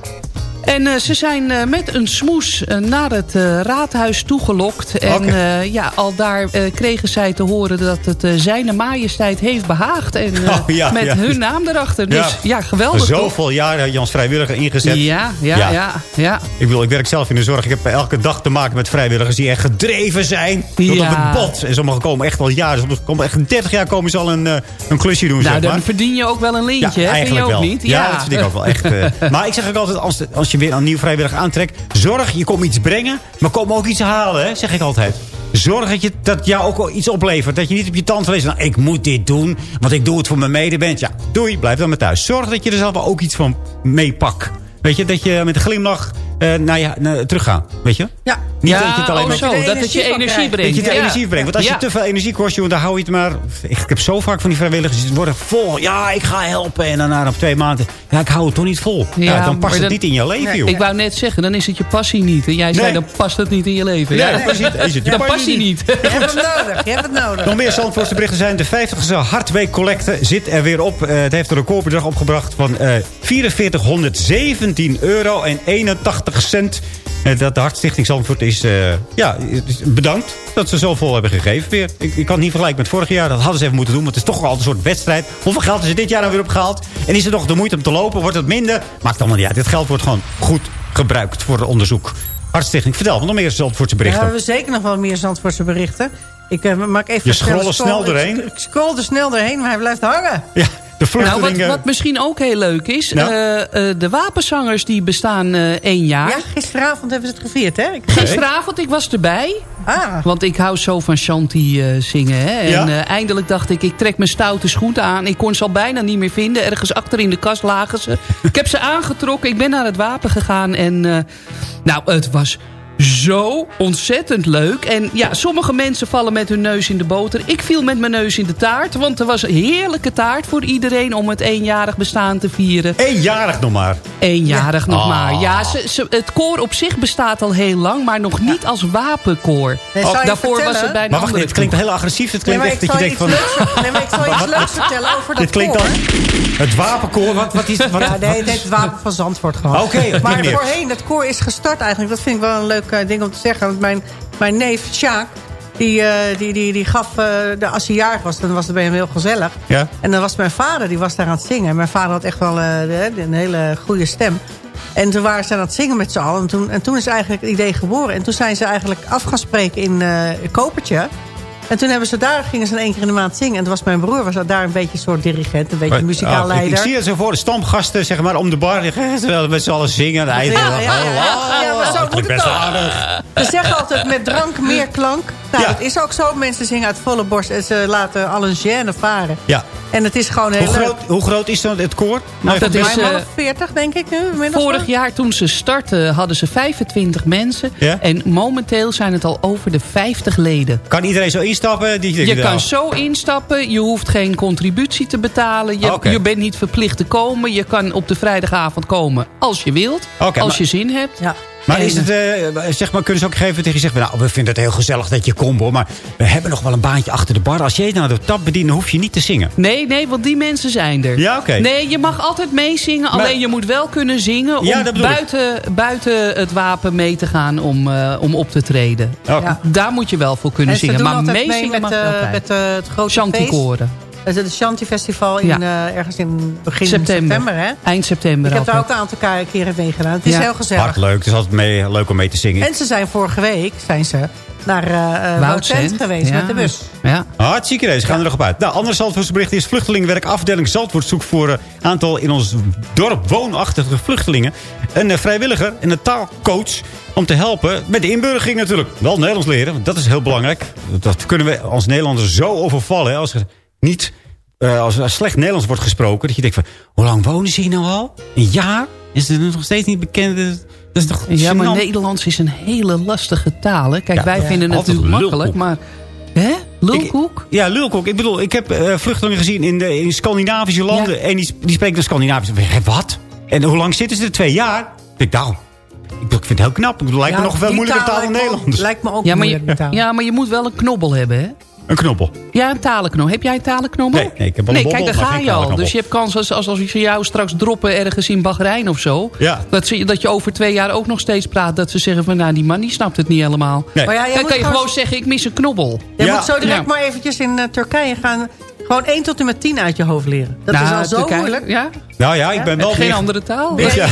En eh, ze zijn eh, met een smoes eh, naar het raadhuis toegelokt. En ja, al daar kregen zij te horen dat het zijne majesteit heeft behaagd. En Oh, ja, met ja. hun naam erachter. Dus ja, Ja. geweldig toch? Zoveel jaren Jans vrijwilliger ingezet. Ja, ja, ja, ja. Ik, bedoel, ik werk zelf in de zorg. Ik heb elke dag te maken met vrijwilligers die echt gedreven zijn. Tot op het bot. En sommigen komen echt al jaren. Sommigen komen echt 30 jaar komen ze al een, een klusje doen. Nou, zeg maar. dan verdien je ook wel een lintje, hè? Vind je eigenlijk ook wel. niet? Ja, dat vind ik ook wel echt. maar ik zeg ook altijd, als, als je weer een nieuw vrijwilliger aantrekt... zorg, je komt iets brengen, maar kom ook iets halen, hè, zeg ik altijd. Zorg dat, je, dat jou ook iets oplevert. Dat je niet op je tand leest. Nou, ik moet dit doen, want ik doe het voor mijn medeband. Ja, doei, blijf dan maar thuis. Zorg dat je er zelf ook iets van meepakt. Weet je, dat je met een glimlach eh naar je, naar, teruggaat. Weet je? Ja. Niet Ja, dat je het alleen oh, maar... zo, dat het je energie brengt. Dat je het Ja. energie brengt. Want als Ja. je te veel energie kost, joh, dan hou je het maar... Ik, ik heb zo vaak van die vrijwilligers, die worden vol. Ja, ik ga helpen. En daarna op twee maanden... Ja, ik hou het toch niet vol. Ja, dan past het dan- niet in je leven, joh. Ik wou net zeggen, dan is het je passie niet. En jij zei, Nee. dan past het niet in je leven. Nee, ja, dan is het- is het je dan passie past hij niet. Je hebt het nodig, je hebt het nodig. Nog meer Zandvoortse berichten zijn. De 50ste Hartweek-collecte zit er weer op. Eh, het heeft een recordbedrag opgebracht van eh 4417 euro en 81 cent. Eh, dat de Hartstichting Zandvoort is, eh, ja, bedankt dat ze zoveel hebben gegeven weer. Ik, ik kan het niet vergelijken met vorig jaar. Dat hadden ze even moeten doen, want het is toch wel altijd een soort wedstrijd. Hoeveel geld is er dit jaar nou weer opgehaald? En is het nog de moeite om te lopen? Wordt het minder? Maakt allemaal niet uit. Dit geld wordt gewoon goed gebruikt voor het onderzoek. Hartstichting, vertel, want nog meer Zandvoortse Ja, we berichten. hebben zeker nog wel meer Zandvoortse berichten. Ik eh, maak even... Je er een snel doorheen. Ik, ik scroll er snel doorheen, maar hij blijft hangen. Ja, de Nou, wat, wat misschien ook heel leuk is. Nou? eh, eh, de wapenzangers die bestaan eh, één jaar. Ja, gisteravond hebben ze het gevierd, hè? Ik- Gisteravond, ik was erbij. Ah, Want ik hou zo van Shanti eh, zingen. Hè? En Ja? eh, eindelijk dacht ik, ik trek mijn stoute schoenen aan. Ik kon ze al bijna niet meer vinden. Ergens achter in de kast lagen ze. ik heb ze aangetrokken. Ik ben naar het wapen gegaan. En eh, nou, het was zo ontzettend leuk. En ja, sommige mensen vallen met hun neus in de boter. Ik viel met mijn neus in de taart. Want er was een heerlijke taart voor iedereen... om het eenjarig bestaan te vieren. Eenjarig nog maar. Eenjarig nog maar. Ja, ze, ze- het koor op zich bestaat al heel lang, maar nog niet als wapenkoor. Nee, Daarvoor was het bij een Maar wacht het klinkt heel agressief. Het nee, klinkt maar ik echt dat zal je denkt iets van... leuks, nee, maar ik zal je iets leuks vertellen over dat Dit klinkt koor. dan... Het wapenkoor, wat, wat is het? Wat, Ja, nee, het het Wapen van Zandvoort gewoon. Oké, maar voorheen, dat koor is gestart eigenlijk. Dat vind ik wel een leuk ding om te zeggen. Want mijn, mijn neef, Sjaak, die, eh, die, die, die gaf... eh, de, als hij jarig was, dan was het bij hem heel gezellig. Ja? En dan was mijn vader, die was daar aan het zingen. En mijn vader had echt wel eh, de- een hele goede stem. En toen waren ze aan het zingen met z'n allen. En toen, en toen is eigenlijk het idee geboren. En toen zijn ze eigenlijk af gaan spreken in eh Kopertje. En toen hebben ze daar, gingen ze in één keer in de maand zingen. En toen was mijn broer was daar een beetje een soort dirigent. Een beetje Maar- muzikaal oh, ik- leider. Ik, zie het zo voor, de stamgasten zeg maar, om de bar. Ze met z'n allen zingen. En Ja, ja, ja, ja, ja, maar zo dat moet het ook. Ze zeggen altijd met drank meer klank. Nou, Ja. dat is ook zo. Mensen zingen uit volle borst en ze laten al een gêne varen. Ja. En het is gewoon heel Hoe leuk. groot, hoe groot is dan het koor? Nou, dat is, Maar eh, half 40 denk ik nu. Vorig jaar toen ze startten hadden ze 25 mensen. Ja? En momenteel zijn het al over de 50 leden. Kan iedereen zo instappen? Die, Je kan zo instappen. Je hoeft geen contributie te betalen. Je, Oké. je bent niet verplicht te komen. Je kan op de vrijdagavond komen als je wilt. Als maar- je zin hebt. Ja. Maar is het, eh, zeg maar, kunnen ze ook geven tegen je zeggen... nou, we vinden het heel gezellig dat je komt, hoor. Maar we hebben nog wel een baantje achter de bar. Als jij nou de tap bedient, dan hoef je niet te zingen. Nee, nee, want die mensen zijn er. Ja, oké. Nee, je mag altijd meezingen. Maar- Alleen je moet wel kunnen zingen om Ja, ik. buiten, buiten het wapen mee te gaan om, eh, om op te treden. Ja. Daar moet je wel voor kunnen En zingen. Maar mee meezingen met, mag eh, met eh, het grote feest. Het is het Shanty Festival in, Ja. eh, ergens in begin September. september. hè? Eind september Ik heb daar ook een aantal keren meegedaan. Het is Ja. heel gezellig. Hard leuk. Het is altijd mee, leuk om mee te zingen. En ze zijn vorige week zijn ze naar eh eh, Woudsend. Woudsend geweest Ja. met de bus. Ja. Hartstikke idee, ze gaan er nog op uit. Nou, andere Zandvoortse bericht is vluchtelingenwerk afdeling Zandvoort zoekt voor een aantal in ons dorp woonachtige vluchtelingen. Een vrijwilliger en een taalcoach om te helpen met de inburgering natuurlijk. Wel Nederlands leren, want dat is heel belangrijk. Dat kunnen we als Nederlanders zo overvallen. Hè, als niet, eh, als er slecht Nederlands wordt gesproken. Dat je denkt van, hoe lang wonen ze hier nou al? Een jaar? Is het nog steeds niet bekend? Dat is toch Ja, maar? Nederlands is een hele lastige taal. Hè? Kijk, Ja, wij ja. vinden het natuurlijk lulkoek. makkelijk. Maar, hè? Lulkoek? Ja, lulkoek. Ik bedoel, ik heb eh, vluchtelingen gezien in, de, in Scandinavische landen. En die, die spreken dan Scandinavisch. Wat? En hoe lang zitten ze er? Twee jaar? Ik denk, nou, ik, vind het heel knap. Ik bedoel, lijkt me nog veel moeilijker taal dan Nederlands. Lijkt me ook Ja maar, je, ja, maar je moet wel een knobbel hebben, hè? Een knobbel. Ja, een talenknobbel. Heb jij een talenknobbel? Nee, nee, ik heb wel een Nee, kijk, daar ga je al. Dus je hebt kans als, als, als ze jou straks droppen ergens in Bahrein of zo. Ja. Dat, ze, dat je over twee jaar ook nog steeds praat. Dat ze zeggen van, nou, die man die snapt het niet helemaal. Nee. Maar ja, jij Dan moet kan je gewoon- zeggen, ik mis een knobbel. Je Ja. moet zo direct Ja. maar eventjes in eh, Turkije gaan. Gewoon 1 tot en met 10 uit je hoofd leren. Dat Nou, is al zo Turkije- moeilijk. Ja? Nou ja, ik ben wel Geen andere taal. Ben je Ja.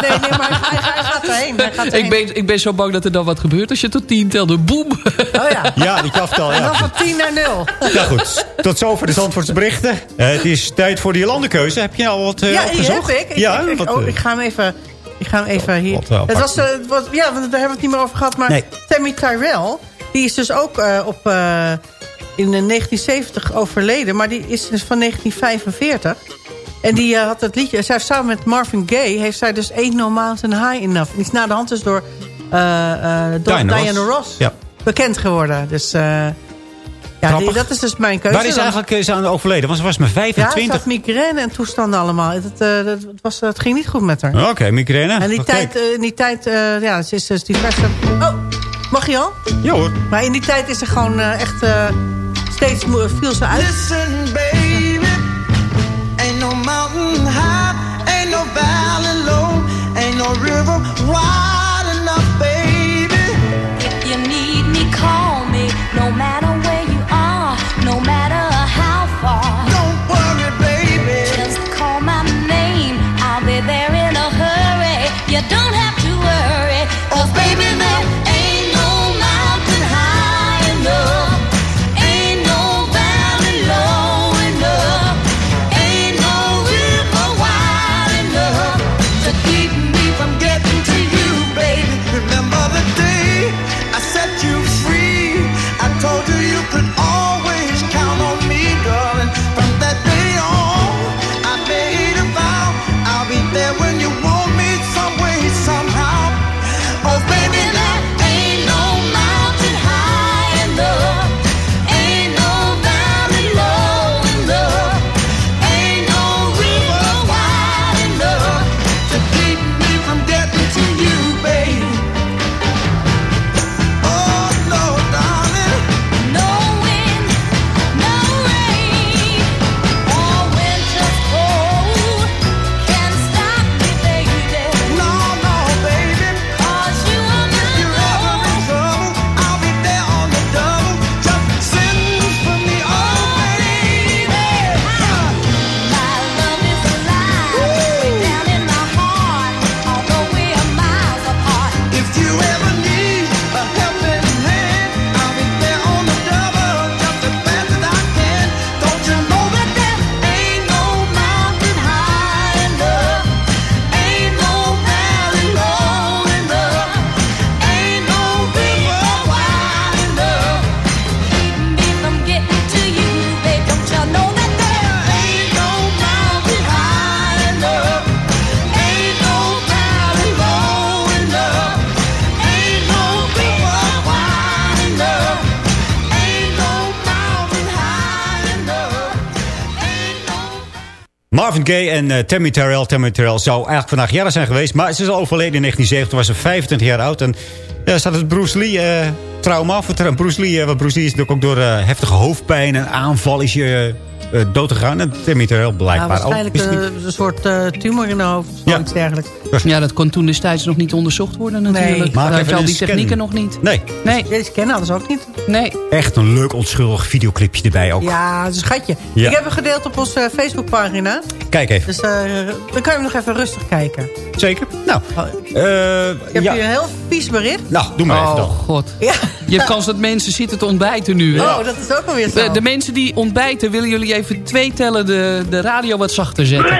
Nee, nee, maar hij, hij gaat erheen. Hij gaat erheen. Ik ben, ik ben zo bang dat er dan wat gebeurt als je tot tien telde. Boem. Oh ja. Ja, die aftal. En dan Ja. van 10 naar 0. Nou goed, tot zover de Zandvoortse berichten. Eh, het is tijd voor die landenkeuze. Heb je al wat eh ja, die opgezocht? heb ik. ik, ja, ik, ik- wat, oh, eh, ik ga hem even... Ik ga hem even hier. Wat, eh, het was, het was, ja, want daar hebben we het niet meer over gehad. Maar Nee. Tammy Tyrell, die is dus ook eh, op, eh, in eh, 1970 overleden. Maar die is dus van 1945. En die eh, had het liedje... Zij heeft samen met Marvin Gaye... heeft zij dus Ain't No Mountain High Enough. Die is na de hand dus door eh, eh, door Diana Diana, Ross. Ross, Ja. bekend geworden. Dus eh, ja, die, dat is dus mijn keuze. Waar is Dan- eigenlijk eh, ze aan overleden? Want ze was maar Ja, ze 25. had migraine en toestanden allemaal. Het, eh, dat was, het ging niet goed met haar. Oké, migraine. En die Oké. tijd, eh, in die tijd eh, ja, ze is dus diverse... Oh, mag je al? Ja hoor. Maar in die tijd is ze gewoon eh, echt eh, steeds viel ze uit. Listen, baby, ain't no mountain high, ain't no valley low, ain't no river wide Marvin Gaye en eh, Tammy Terrell. Tammy Terrell zou eigenlijk vandaag jaren zijn geweest. Maar ze is al overleden in 1970. was ze 25 jaar oud. En ja, staat het Bruce Lee eh, trauma. Voor Bruce Lee, eh, want Bruce Lee is natuurlijk ook door heftige hoofdpijn en aanval is je eh, dood gegaan. En Tammy Terrell Ja, blijkbaar ook. waarschijnlijk een soort tumor in de hoofd of Ja. iets dergelijks. Ja, dat kon toen destijds nog niet onderzocht worden natuurlijk. Nee. Maak Daar even al een die scan. technieken nog niet. Nee, Nee, Deze kennen ze ook niet. nee. echt een leuk onschuldig videoclipje erbij ook. Ja, dat is een schatje. Ja. Ik heb hem gedeeld op onze eh, Facebookpagina. Kijk even. Dus eh, dan kan je hem nog even rustig kijken. Zeker. Nou, eh, Ik heb ja. hier een heel vies bericht. nou doe maar even Oh, dan. god. Ja. Je hebt kans dat mensen zitten te ontbijten nu. Hè? Oh, dat is ook alweer zo. De, de mensen die ontbijten, willen jullie even twee tellen de, de radio wat zachter zetten?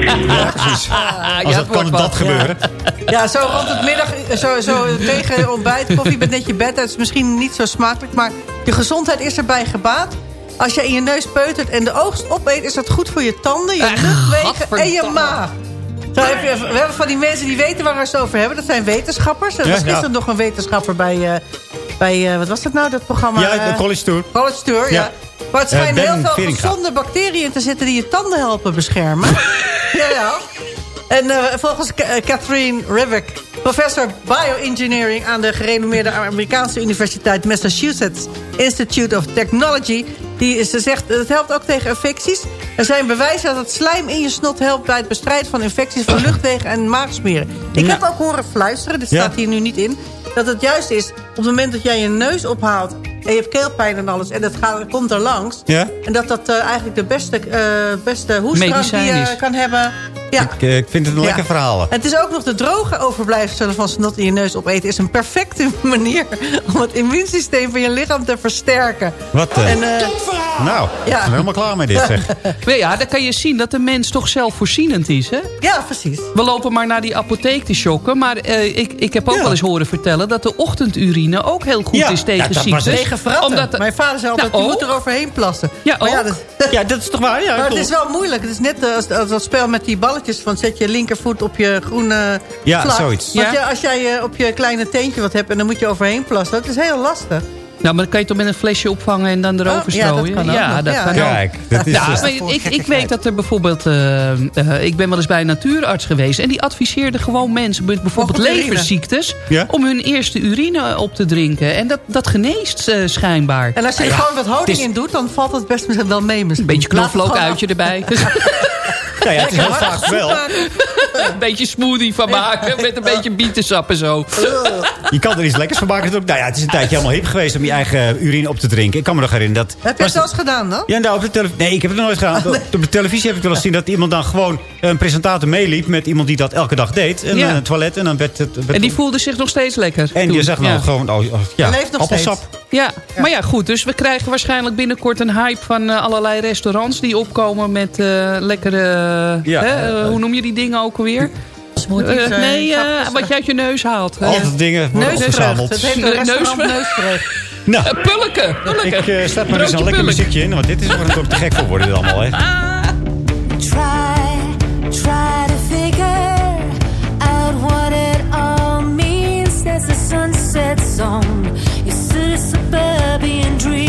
Ja, precies. Ah, Als ja, dat kan dat gebeuren. Ja, zo rond het middag, zo, zo tegen ontbijt, koffie met net je bed. Dat is misschien niet zo smakelijk, maar je gezondheid is erbij gebaat. Als je in je neus peutert en de oogst opeet, is dat goed voor je tanden, je luchtwegen en je maag. Heb je, we hebben van die mensen die weten waar we het over hebben. Dat zijn wetenschappers. Er was ja. gisteren nog een wetenschapper bij, eh, bij eh, wat was dat nou, dat programma? Ja, de college tour. College Tour, ja. Ja. Maar het Ben heel veel Veringa. gezonde bacteriën te zitten... die je tanden helpen beschermen. Jawel. En eh, volgens eh, Catherine Rivik, professor bioengineering... aan de gerenommeerde Amerikaanse universiteit Massachusetts Institute of Technology... Die is, ze zegt, het helpt ook tegen infecties. Er zijn bewijzen dat het slijm in je snot helpt... bij het bestrijden van infecties van luchtwegen en maagsmeren. Ik Ja. heb ook horen fluisteren, dit Ja. staat hier nu niet in... dat het juist is, op het moment dat jij je neus ophaalt... en je hebt keelpijn en alles, en dat gaat, komt er langs... Ja? en dat dat eh, eigenlijk de beste, eh beste hoestdrank die Medicijn je kan hebben. Ja. Ik, eh, ik vind het een Ja. lekker verhaal. En het is ook nog de droge overblijfselen van snot in je neus opeten... is een perfecte manier om het immuunsysteem van je lichaam te versterken. Wat, eh, En, eh, nou, Ja. ik ben helemaal klaar met dit zeg. Maar ja, dan kan je zien dat de mens toch zelfvoorzienend is. Hè? ja, precies. We lopen maar naar die apotheek te shocken. Maar eh, ik, ik heb ook Ja. wel eens horen vertellen... dat de ochtendurine ook heel goed Ja, is tegen ja, dat was ziektes. Tegen fratten. Omdat, Mijn vader zei altijd, Nou, je ook. moet er overheen plassen. Ja, maar ook. dat, Ja, dat is toch waar? Ja, maar het is wel moeilijk. Het is net als, als dat spel met die balletjes... van zet je linkervoet op je groene Ja, vlak. zoiets. Want Ja. je, als jij eh, op je kleine teentje wat hebt... en dan moet je overheen plassen, dat is heel lastig. nou, maar dan kan je toch met een flesje opvangen en dan erover Oh, ja, dat strooien? kan ook nog. dat Ja. kan. Kijk, dat is Ja, dus- maar ik, ik weet dat er bijvoorbeeld... eh, eh, ik ben wel eens bij een natuurarts geweest... en die adviseerde gewoon mensen met bijvoorbeeld leverziektes... Ja? om hun eerste urine op te drinken. En dat, dat geneest schijnbaar. En als je er Ja, gewoon wat houding is- in doet... dan valt het best wel mee misschien. Een beetje knoflook uitje erbij. Ja, ja, het is heel vaak wel. een beetje smoothie van maken. Met een beetje bietensap en zo. Je kan er iets lekkers van maken. Nou ja, het is een tijdje helemaal hip geweest om je eigen urine op te drinken. Ik kan me nog herinneren dat... Heb je het zelfs gedaan dan? Ja, nou, op de televisie. Nee, ik heb het nog nooit gedaan. Op- Op de televisie heb ik wel eens gezien dat iemand dan gewoon een presentator meeliep met iemand die dat elke dag deed. En Ja. een toilet en dan werd het. werd- En die voelde zich nog steeds lekker. en die toen. zegt nou Ja. gewoon, oh, oh, ja, Leeft nog appelsap. steeds. Ja, maar ja, goed. Dus we krijgen waarschijnlijk binnenkort een hype van eh, allerlei restaurants... die opkomen met eh, lekkere... Ja. hè, eh, hoe noem je die dingen ook alweer? Eh, eh, nee, eh, wat je uit je neus haalt. Eh, Altijd dingen worden Neusvreugd. opgezameld. Het heet een Ne- restaurant neusvreugd. neusvreugd. Nou, eh, pulken, pulken. ik eh zet maar eens een lekker pulk. muziekje in. Want dit is gewoon toch te gek voor worden dit allemaal, hè. Try, try to figure out what it all means as the sun sets on your city suburban dream.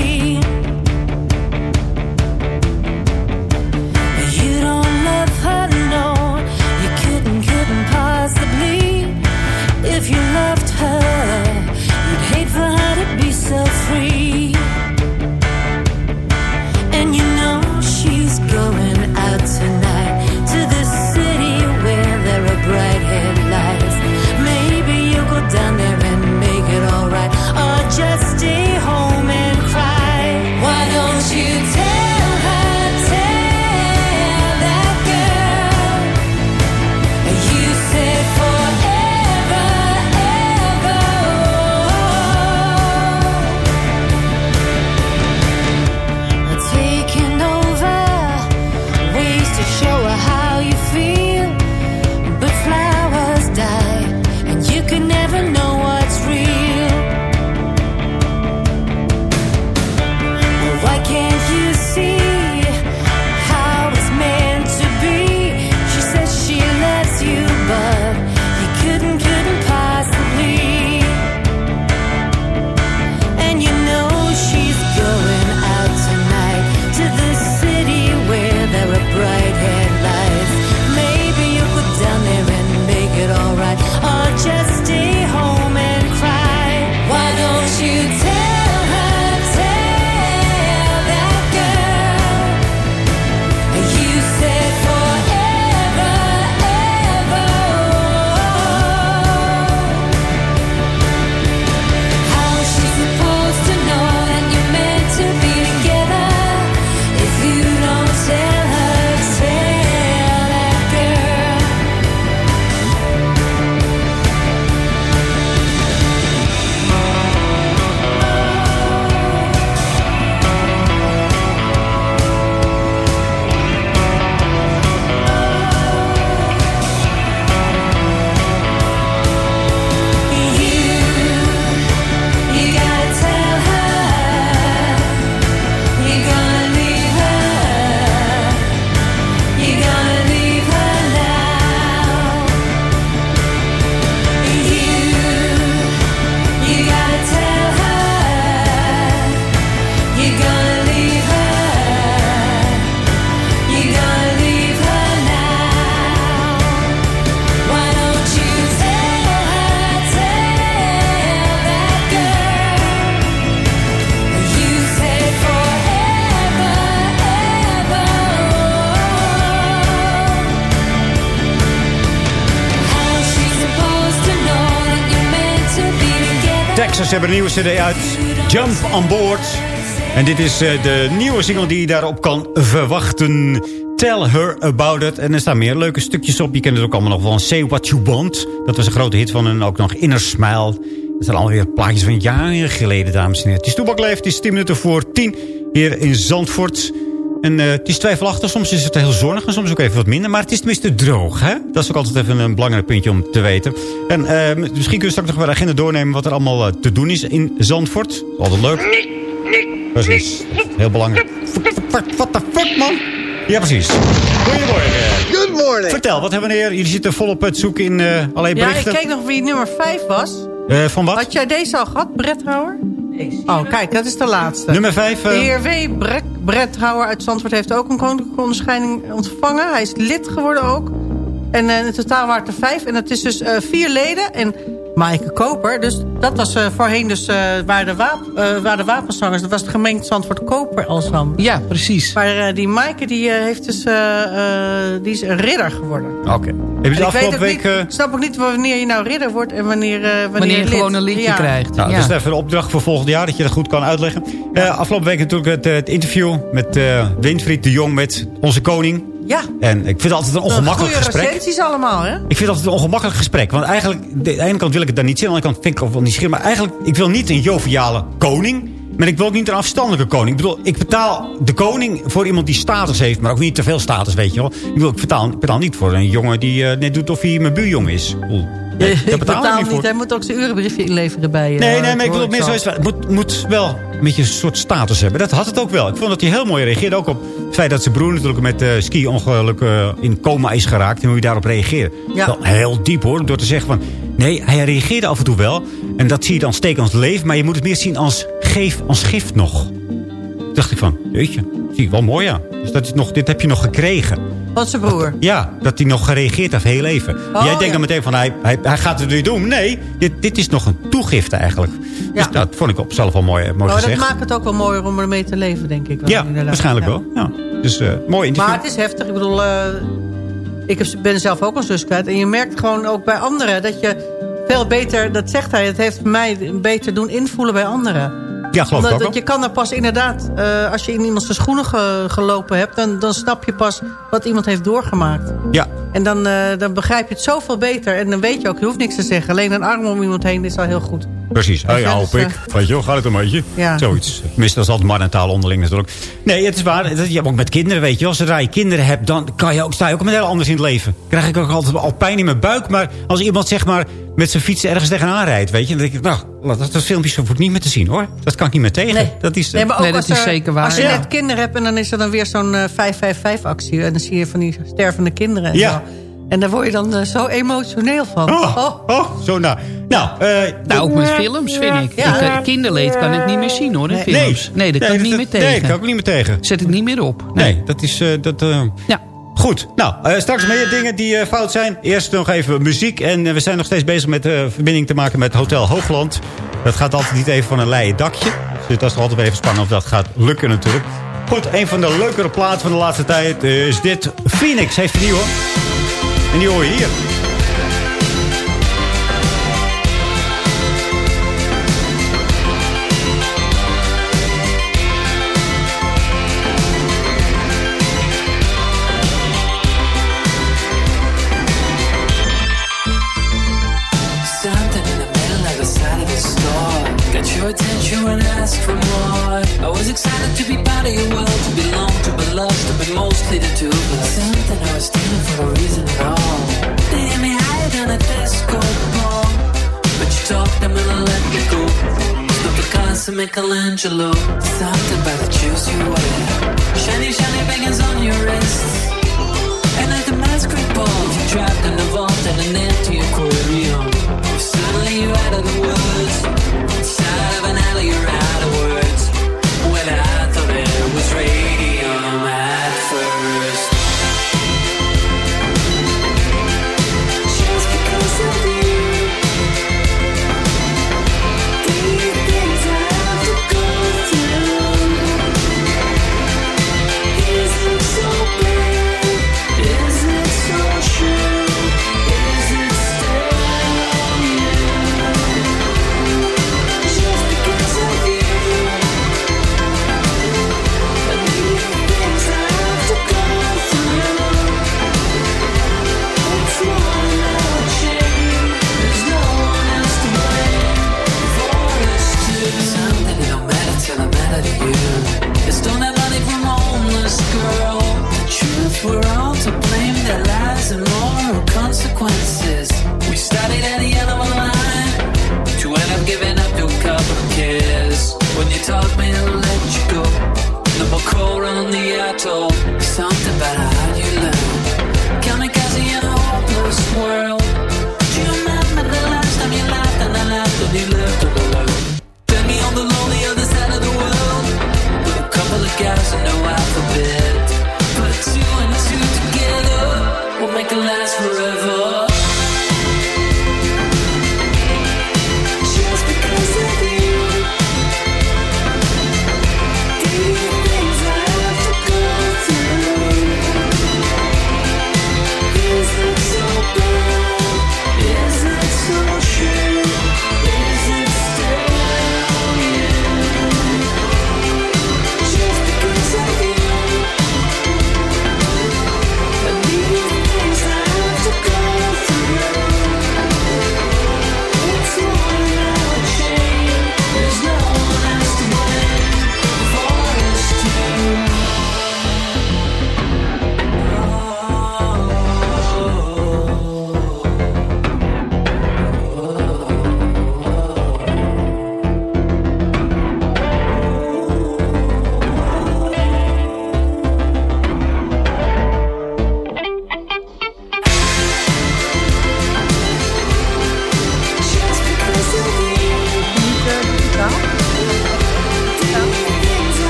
Texas hebben een nieuwe cd uit. Jump on Board. En dit is eh, de nieuwe single die je daarop kan verwachten. Tell Her About It. En er staan meer leuke stukjes op. Je kent het ook allemaal nog van Say What You Want. Dat was een grote hit van hun. Ook nog Inner Smile. Dat zijn alweer plaatjes van jaren geleden, dames en heren. Het is Toebakleef. Het is 10 minuten voor 10 hier in Zandvoort. En eh, het is twijfelachtig. Soms is het heel zonnig en soms ook even wat minder. Maar het is tenminste droog. Hè? Dat is ook altijd even een belangrijk puntje om te weten. En eh, misschien kun je straks nog wel de agenda doornemen... wat er allemaal eh, te doen is in Zandvoort. Altijd leuk. Precies. Heel belangrijk. What the fuck, man? Ja, precies. Goedemorgen. Good morning. Vertel, wat hebben we neer? Jullie zitten volop het zoeken in uh, alleen Ja, ik berichten. keek nog wie nummer 5 was. Eh, van wat? Had jij deze al gehad, Oh, kijk, dat is de laatste. Nummer 5. De heer W. Brek, Bretthouwer uit Zandvoort heeft ook een koninklijke onderscheiding ontvangen. Hij is lid geworden ook. En eh, in totaal waren het er vijf. En het is dus eh, vier leden. En Maaike Koper. Dus dat was eh, voorheen dus, eh, waar, de waap, eh, waar de wapenzangers. Dat was het gemengd Zandvoort Koper ensemble. Ja, precies. Maar eh, die Maaike die, eh, heeft dus, eh, eh, die is een ridder geworden. Oké. Heb je En de ik weet afgelopen week... niet, ik snap ook niet wanneer je nou ridder wordt en wanneer, eh, wanneer, Wanneer je lid. gewoon een liedje Ja. krijgt. Nou, ja. dat is even een opdracht voor volgend jaar, dat je dat goed kan uitleggen. Eh, afgelopen week natuurlijk het, het interview met eh Winfried de Jong met onze koning. Ja. En ik vind het altijd een ongemakkelijk gesprek. recensies allemaal, hè? Ik vind het altijd een ongemakkelijk gesprek. Want eigenlijk, de, aan de ene kant wil ik het daar niet zien. Aan de andere kant vind ik het wel niet schier. Maar eigenlijk, ik wil niet een joviale koning. Maar ik wil ook niet een afstandelijke koning. Ik bedoel, ik betaal de koning voor iemand die status heeft. Maar ook niet te veel status, weet je wel. Ik, bedoel, ik, betaal, ik betaal niet voor een jongen die eh, net doet of hij mijn buurjong is. Bedoel, nee, daar ik betaal niet. voor. Hij moet ook zijn urenbriefje inleveren bij je. Nee, nee, maar ik bedoel, meer zo is, het moet, moet wel een beetje een soort status hebben. Dat had het ook wel. Ik vond dat hij heel mooi reageerde. Ook op het feit dat zijn broer natuurlijk met eh ski-ongeluk eh, in coma is geraakt. En hoe je daarop reageert. Ja. Wel heel diep hoor. Door te zeggen van... Nee, hij reageerde af en toe wel. En dat zie je dan steken als leven. Maar je moet het meer zien als, geef, als gift nog. Toen dacht ik van, jeetje, zie ik wel mooi ja. Dus dat is nog, dit heb je nog gekregen. Van zijn broer. Ja, dat hij nog gereageerd heeft heel even. Oh, Jij denkt ja. dan meteen van, hij, hij, hij gaat het nu doen. Nee, dit, dit is nog een toegift eigenlijk. Dus dat vond ik op zelf wel mooi, mooi Oh, dat maakt het ook wel mooier om ermee te leven, denk ik. wel, Ja, inderdaad. waarschijnlijk Ja. wel. Ja. Dus eh mooi interview. Maar het is heftig. Ik bedoel, eh, ik heb- ben zelf ook een zus kwijt. En je merkt gewoon ook bij anderen dat je veel beter... Dat zegt hij, het heeft mij beter doen invoelen bij anderen. Ja, geloof ik Omdat ook je kan er pas inderdaad... eh, als je in iemands schoenen ge- gelopen hebt... Dan, dan snap je pas wat iemand heeft doorgemaakt. Ja, En dan, eh, dan begrijp je het zoveel beter. En dan weet je ook, je hoeft niks te zeggen. Alleen een arm om iemand heen is al heel goed. Precies. Je, ja, dus, hoop ik. eh, Weet je wel, gaat het een beetje? Ja. Zoiets. Tenminste, dat is altijd mannentaal onderling natuurlijk. Nee, het is waar. Dat- Je hebt ook met kinderen, weet je wel. Zodra je kinderen hebt, dan kan je ook, sta je ook met heel anders in het leven. Krijg ik ook altijd al pijn in mijn buik. Maar als iemand zeg maar met zijn fiets ergens tegenaan rijdt, weet je. Dan denk ik, nou, dat, dat filmpje hoeft niet meer te zien hoor. Dat kan ik niet meer tegen. Nee. Dat is, Nee, maar ook Nee, dat als, is er- zeker waar, Als je ja. net kinderen hebt en dan is er dan weer zo'n eh, 555-actie. En dan zie je van die stervende kinderen en Ja. zo. En daar word je dan eh, zo emotioneel van. Oh, Oh. oh, zo nou. Nou, eh, Nou, ook met films, vind ik. Ja. ik eh, kinderleed kan ik niet meer zien, hoor, in Nee. films. Nee, dat kan ik niet meer Nee, dat tegen. kan ik ook niet meer tegen. Zet ik niet meer op. Nee, dat is... eh, dat, eh, Ja. Goed, nou, eh, straks meer dingen die eh, fout zijn. Eerst nog even muziek. En we zijn nog steeds bezig met eh, verbinding te maken met Hotel Hoogland. Dat gaat altijd niet even van een leien dakje. Dus dat is toch altijd wel even spannend of dat gaat lukken natuurlijk. Goed, een van de leukere plaatsen van de laatste tijd is dit. Phoenix heeft een nieuwe. En die hoor je hier. Something in the middle of the side of the store. Got your attention and I asked for more. I was excited to be part of your world To belong, to be loved, to be mostly the two us. Something I was stealing for a reason at all than a disco ball But you talked, I'm gonna let me go. Stop the Picasso, Michelangelo. Something about the shoes you wear. Shiny, shiny bangers on your wrists. And at the masquerade ball, you trapped in a vault and an empty aquarium. Suddenly you're out of the woods, inside of an alley, you're out of words. Well, I thought it was radium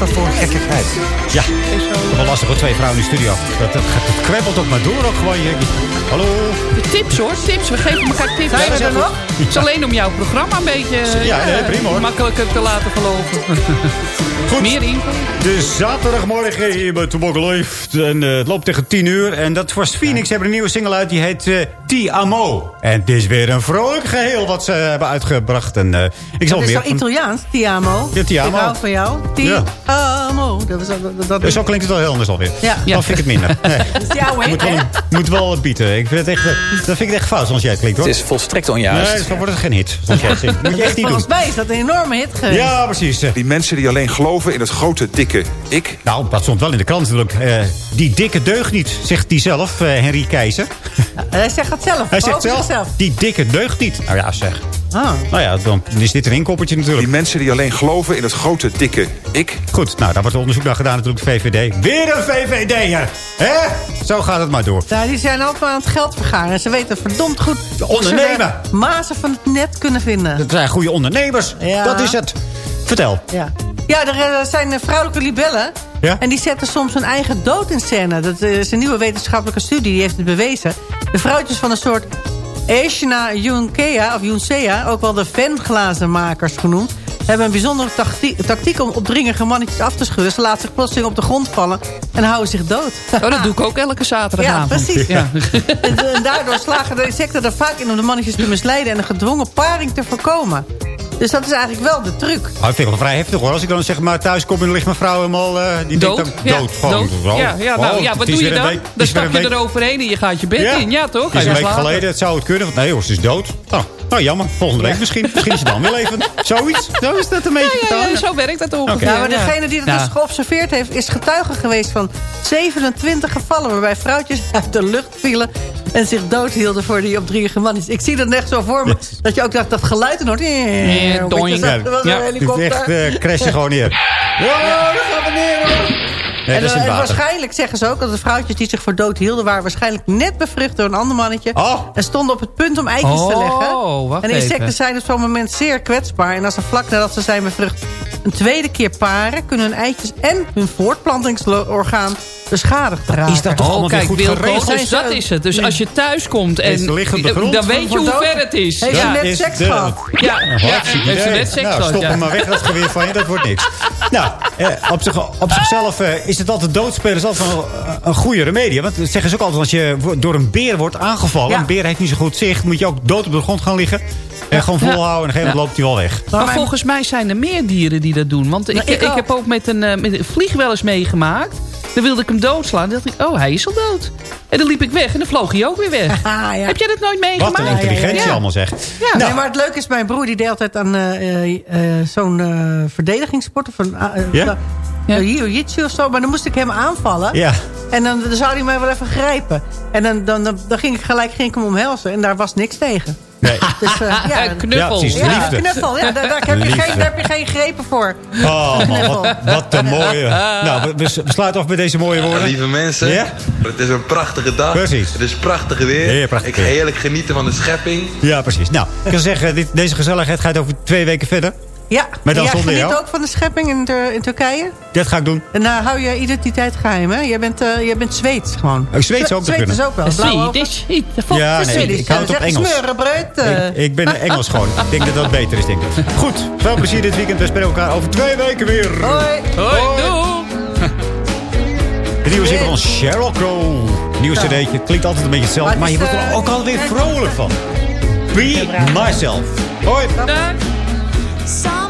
dat voor een gekkigheid? Ja, wel lastig voor twee vrouwen in de studio. Dat, dat, dat kwebbelt ook maar door ook gewoon. Je, hallo? De tips hoor, tips. We geven elkaar tips. Zijn we er nog? Het is alleen om jouw programma een beetje Ja, eh, prima, hoor. makkelijker te laten verlopen. Goed. Meer info? De zaterdagmorgen hier bij Toebak. En eh, het loopt tegen 10 uur. En dat was Phoenix. Ze hebben een nieuwe single uit. Die heet eh Ti Amo. En het is weer een vrolijk geheel wat ze hebben uitgebracht. En eh, ik zal Dat is weer... toch Italiaans? Ti amo. Ja, ti amo. Ik hou van jou. Ti Ja. amo. Dat, was, dat, dat, Dus zo klinkt het wel heel anders alweer. Ja. Dan vind ik het minder. Nee. Dat is jouw, hè? moet, wel, moet wel bieten. Ik vind het echt, dat vind ik echt fout zoals jij het klinkt hoor. Het is volstrekt onjuist. Nee, zo wordt het geen hit. Zoals jij het. Moet je echt niet doen. Volgens mij is dat een enorme hit geweest. Ja, precies. Die mensen die alleen geloven in het grote, dikke ik. Nou, dat stond wel in de krant natuurlijk. Eh, die dikke deugt niet, zegt hij zelf, eh, Henry Keizer. Hij zegt het zelf. Hij zegt zelf, zichzelf. die dikke deugt niet. Nou ja, zeg. Ah. Nou ja, dan is dit een inkoppertje natuurlijk. Die mensen die alleen geloven in het grote, dikke ik. Goed, nou, daar wordt onderzoek naar gedaan natuurlijk, de VVD. Weer een VVD'er! Hè? Zo gaat het maar door. Nou, die zijn altijd maar aan het geld vergaren. En ze weten verdomd goed... hoe ze ondernemen. de mazen van het net kunnen vinden. Dat zijn goede ondernemers. Ja. Dat is het. Vertel. Ja, ja er eh, zijn eh, vrouwelijke libellen. Ja? En die zetten soms hun eigen dood in scène. Dat eh, is een nieuwe wetenschappelijke studie, die heeft het bewezen. De vrouwtjes van een soort Aeshna Junkea, of Juncea, ook wel de venglazenmakers genoemd... hebben een bijzondere tactie- tactiek om opdringerige mannetjes af te schudden. Ze laten zich plotseling op de grond vallen en houden zich dood. Oh, dat doe ik ook elke Ja, zaterdagavond. precies. Ja. En, en daardoor slagen de insecten er vaak in om de mannetjes te misleiden... en een gedwongen paring te voorkomen. Dus dat is eigenlijk wel de truc. Nou, ik vind het wel vrij heftig hoor. Als ik dan zeg maar thuis kom en dan ligt mijn vrouw helemaal... eh, die Dood? denkt dan, Ja, dood. Gewoon, dood. Zo. Ja, ja, nou, Oh, ja, het wat doe je dan? week- het Dan stap je week- eroverheen en je gaat je bed in. Ja, toch? Het is een week geleden, het zou het kunnen. Want nee hoor, ze is dood. Oh, nou jammer, volgende week misschien. Misschien is ze dan weer leven. Zoiets. Zo is dat een beetje Ja, ja, ja, zo werkt dat ongeveer. Oké. Ja, maar ja. degene die dat Ja. dus geobserveerd heeft... is getuige geweest van 27 gevallen... waarbij vrouwtjes uit de lucht vielen... en zich doodhielden voor die opdringerige mannetjes. Ik zie dat echt zo voor me. Dat je ook dacht, dat geluid en hoort... Ja, doink. Dat was Ja. helikopter. echt, eh crash je gewoon neer. Ja, daar gaan we neer hoor. Nee, en, dat is eh, en waarschijnlijk zeggen ze ook dat de vrouwtjes die zich voor dood hielden... waren waarschijnlijk net bevrucht door een ander mannetje... Oh. en stonden op het punt om eitjes te Oh, leggen. wacht en insecten even. zijn op zo'n moment zeer kwetsbaar. En als ze vlak nadat ze zijn bevrucht een tweede keer paren... kunnen hun eitjes en hun voortplantingsorgaan beschadigd raken. Is dat toch Oh, allemaal kijk, weer goed Wilco, geregeld? dus dat is het. Dus als je thuis komt en grond. dan weet je hoe ver het is. Heeft ze net is seks de- gehad? ja, heeft ze net seks nou, gehad, stop ja. hem maar weg, dat geweer van je, dat wordt niks. Nou, eh, op, zich, op zichzelf eh, is het altijd doodspelen is altijd wel een, een goede remedie. Want dat zeggen ze ook altijd, als je door een beer wordt aangevallen... Ja. een beer heeft niet zo goed zicht, moet je ook dood op de grond gaan liggen... en gewoon volhouden en op een gegeven moment loopt hij wel weg. Maar mijn- volgens mij zijn er meer dieren die dat doen. Want ik, Nou, ik ik, heb ook met een, eh, met een vlieg wel eens meegemaakt. Dan wilde ik hem doodslaan. Dan dacht ik, oh, hij is al dood. En dan liep ik weg en dan vloog hij ook weer weg. Ah, ja. Heb jij dat nooit Wat meegemaakt? een intelligentie Ja. allemaal zegt. Ja. Nou, Nee, maar het leuke is, mijn broer die deed altijd aan eh, eh, eh, zo'n eh, verdedigingssport. Of een, uh, Ja? Ja. jiu-jitsu of zo. Maar dan moest ik hem aanvallen. Ja. En dan, dan zou hij mij wel even grijpen. En dan, dan, dan, dan ging ik gelijk ging ik hem omhelzen. En daar was niks tegen. Nee. Dus, eh, ja, knuffel. Ja, knuffel. Ja, daar, daar, heb je geen, daar heb je geen grepen voor. Oh, man, wat, wat een mooie. Nou, we, sluiten af met deze mooie woorden. Lieve mensen, Ja? het is een prachtige dag. Precies. Het is prachtig weer. Prachtig ik ga heerlijk genieten van de schepping. Ja, precies. Nou, ik kan zeggen, dit, deze gezelligheid gaat over twee weken verder. Ja, Met dan jij zonder geniet jou? ook van de schepping in, Tur- in Turkije? Dat ga ik doen. En dan hou je identiteit geheim, hè? Jij bent, eh jij bent Zweeds gewoon. Oh, Zweeds ook Zweeds kunnen. is ook wel. Ogen. Ja, nee, Zwedisch, ik hou het op Engels. smeurenbreud, eh. Ik, ik ben Engels gewoon. Ik denk dat dat beter is, denk ik. Goed, veel plezier dit weekend. We spreken elkaar over twee weken weer. Hoi. Hoi, doei. De nieuwe single van Sheryl Crow. Nieuwe Ja. cd'tje. Klinkt altijd een beetje hetzelfde. Maar je wordt er eh, ook alweer vrolijk van. Be myself. Hoi. Saw my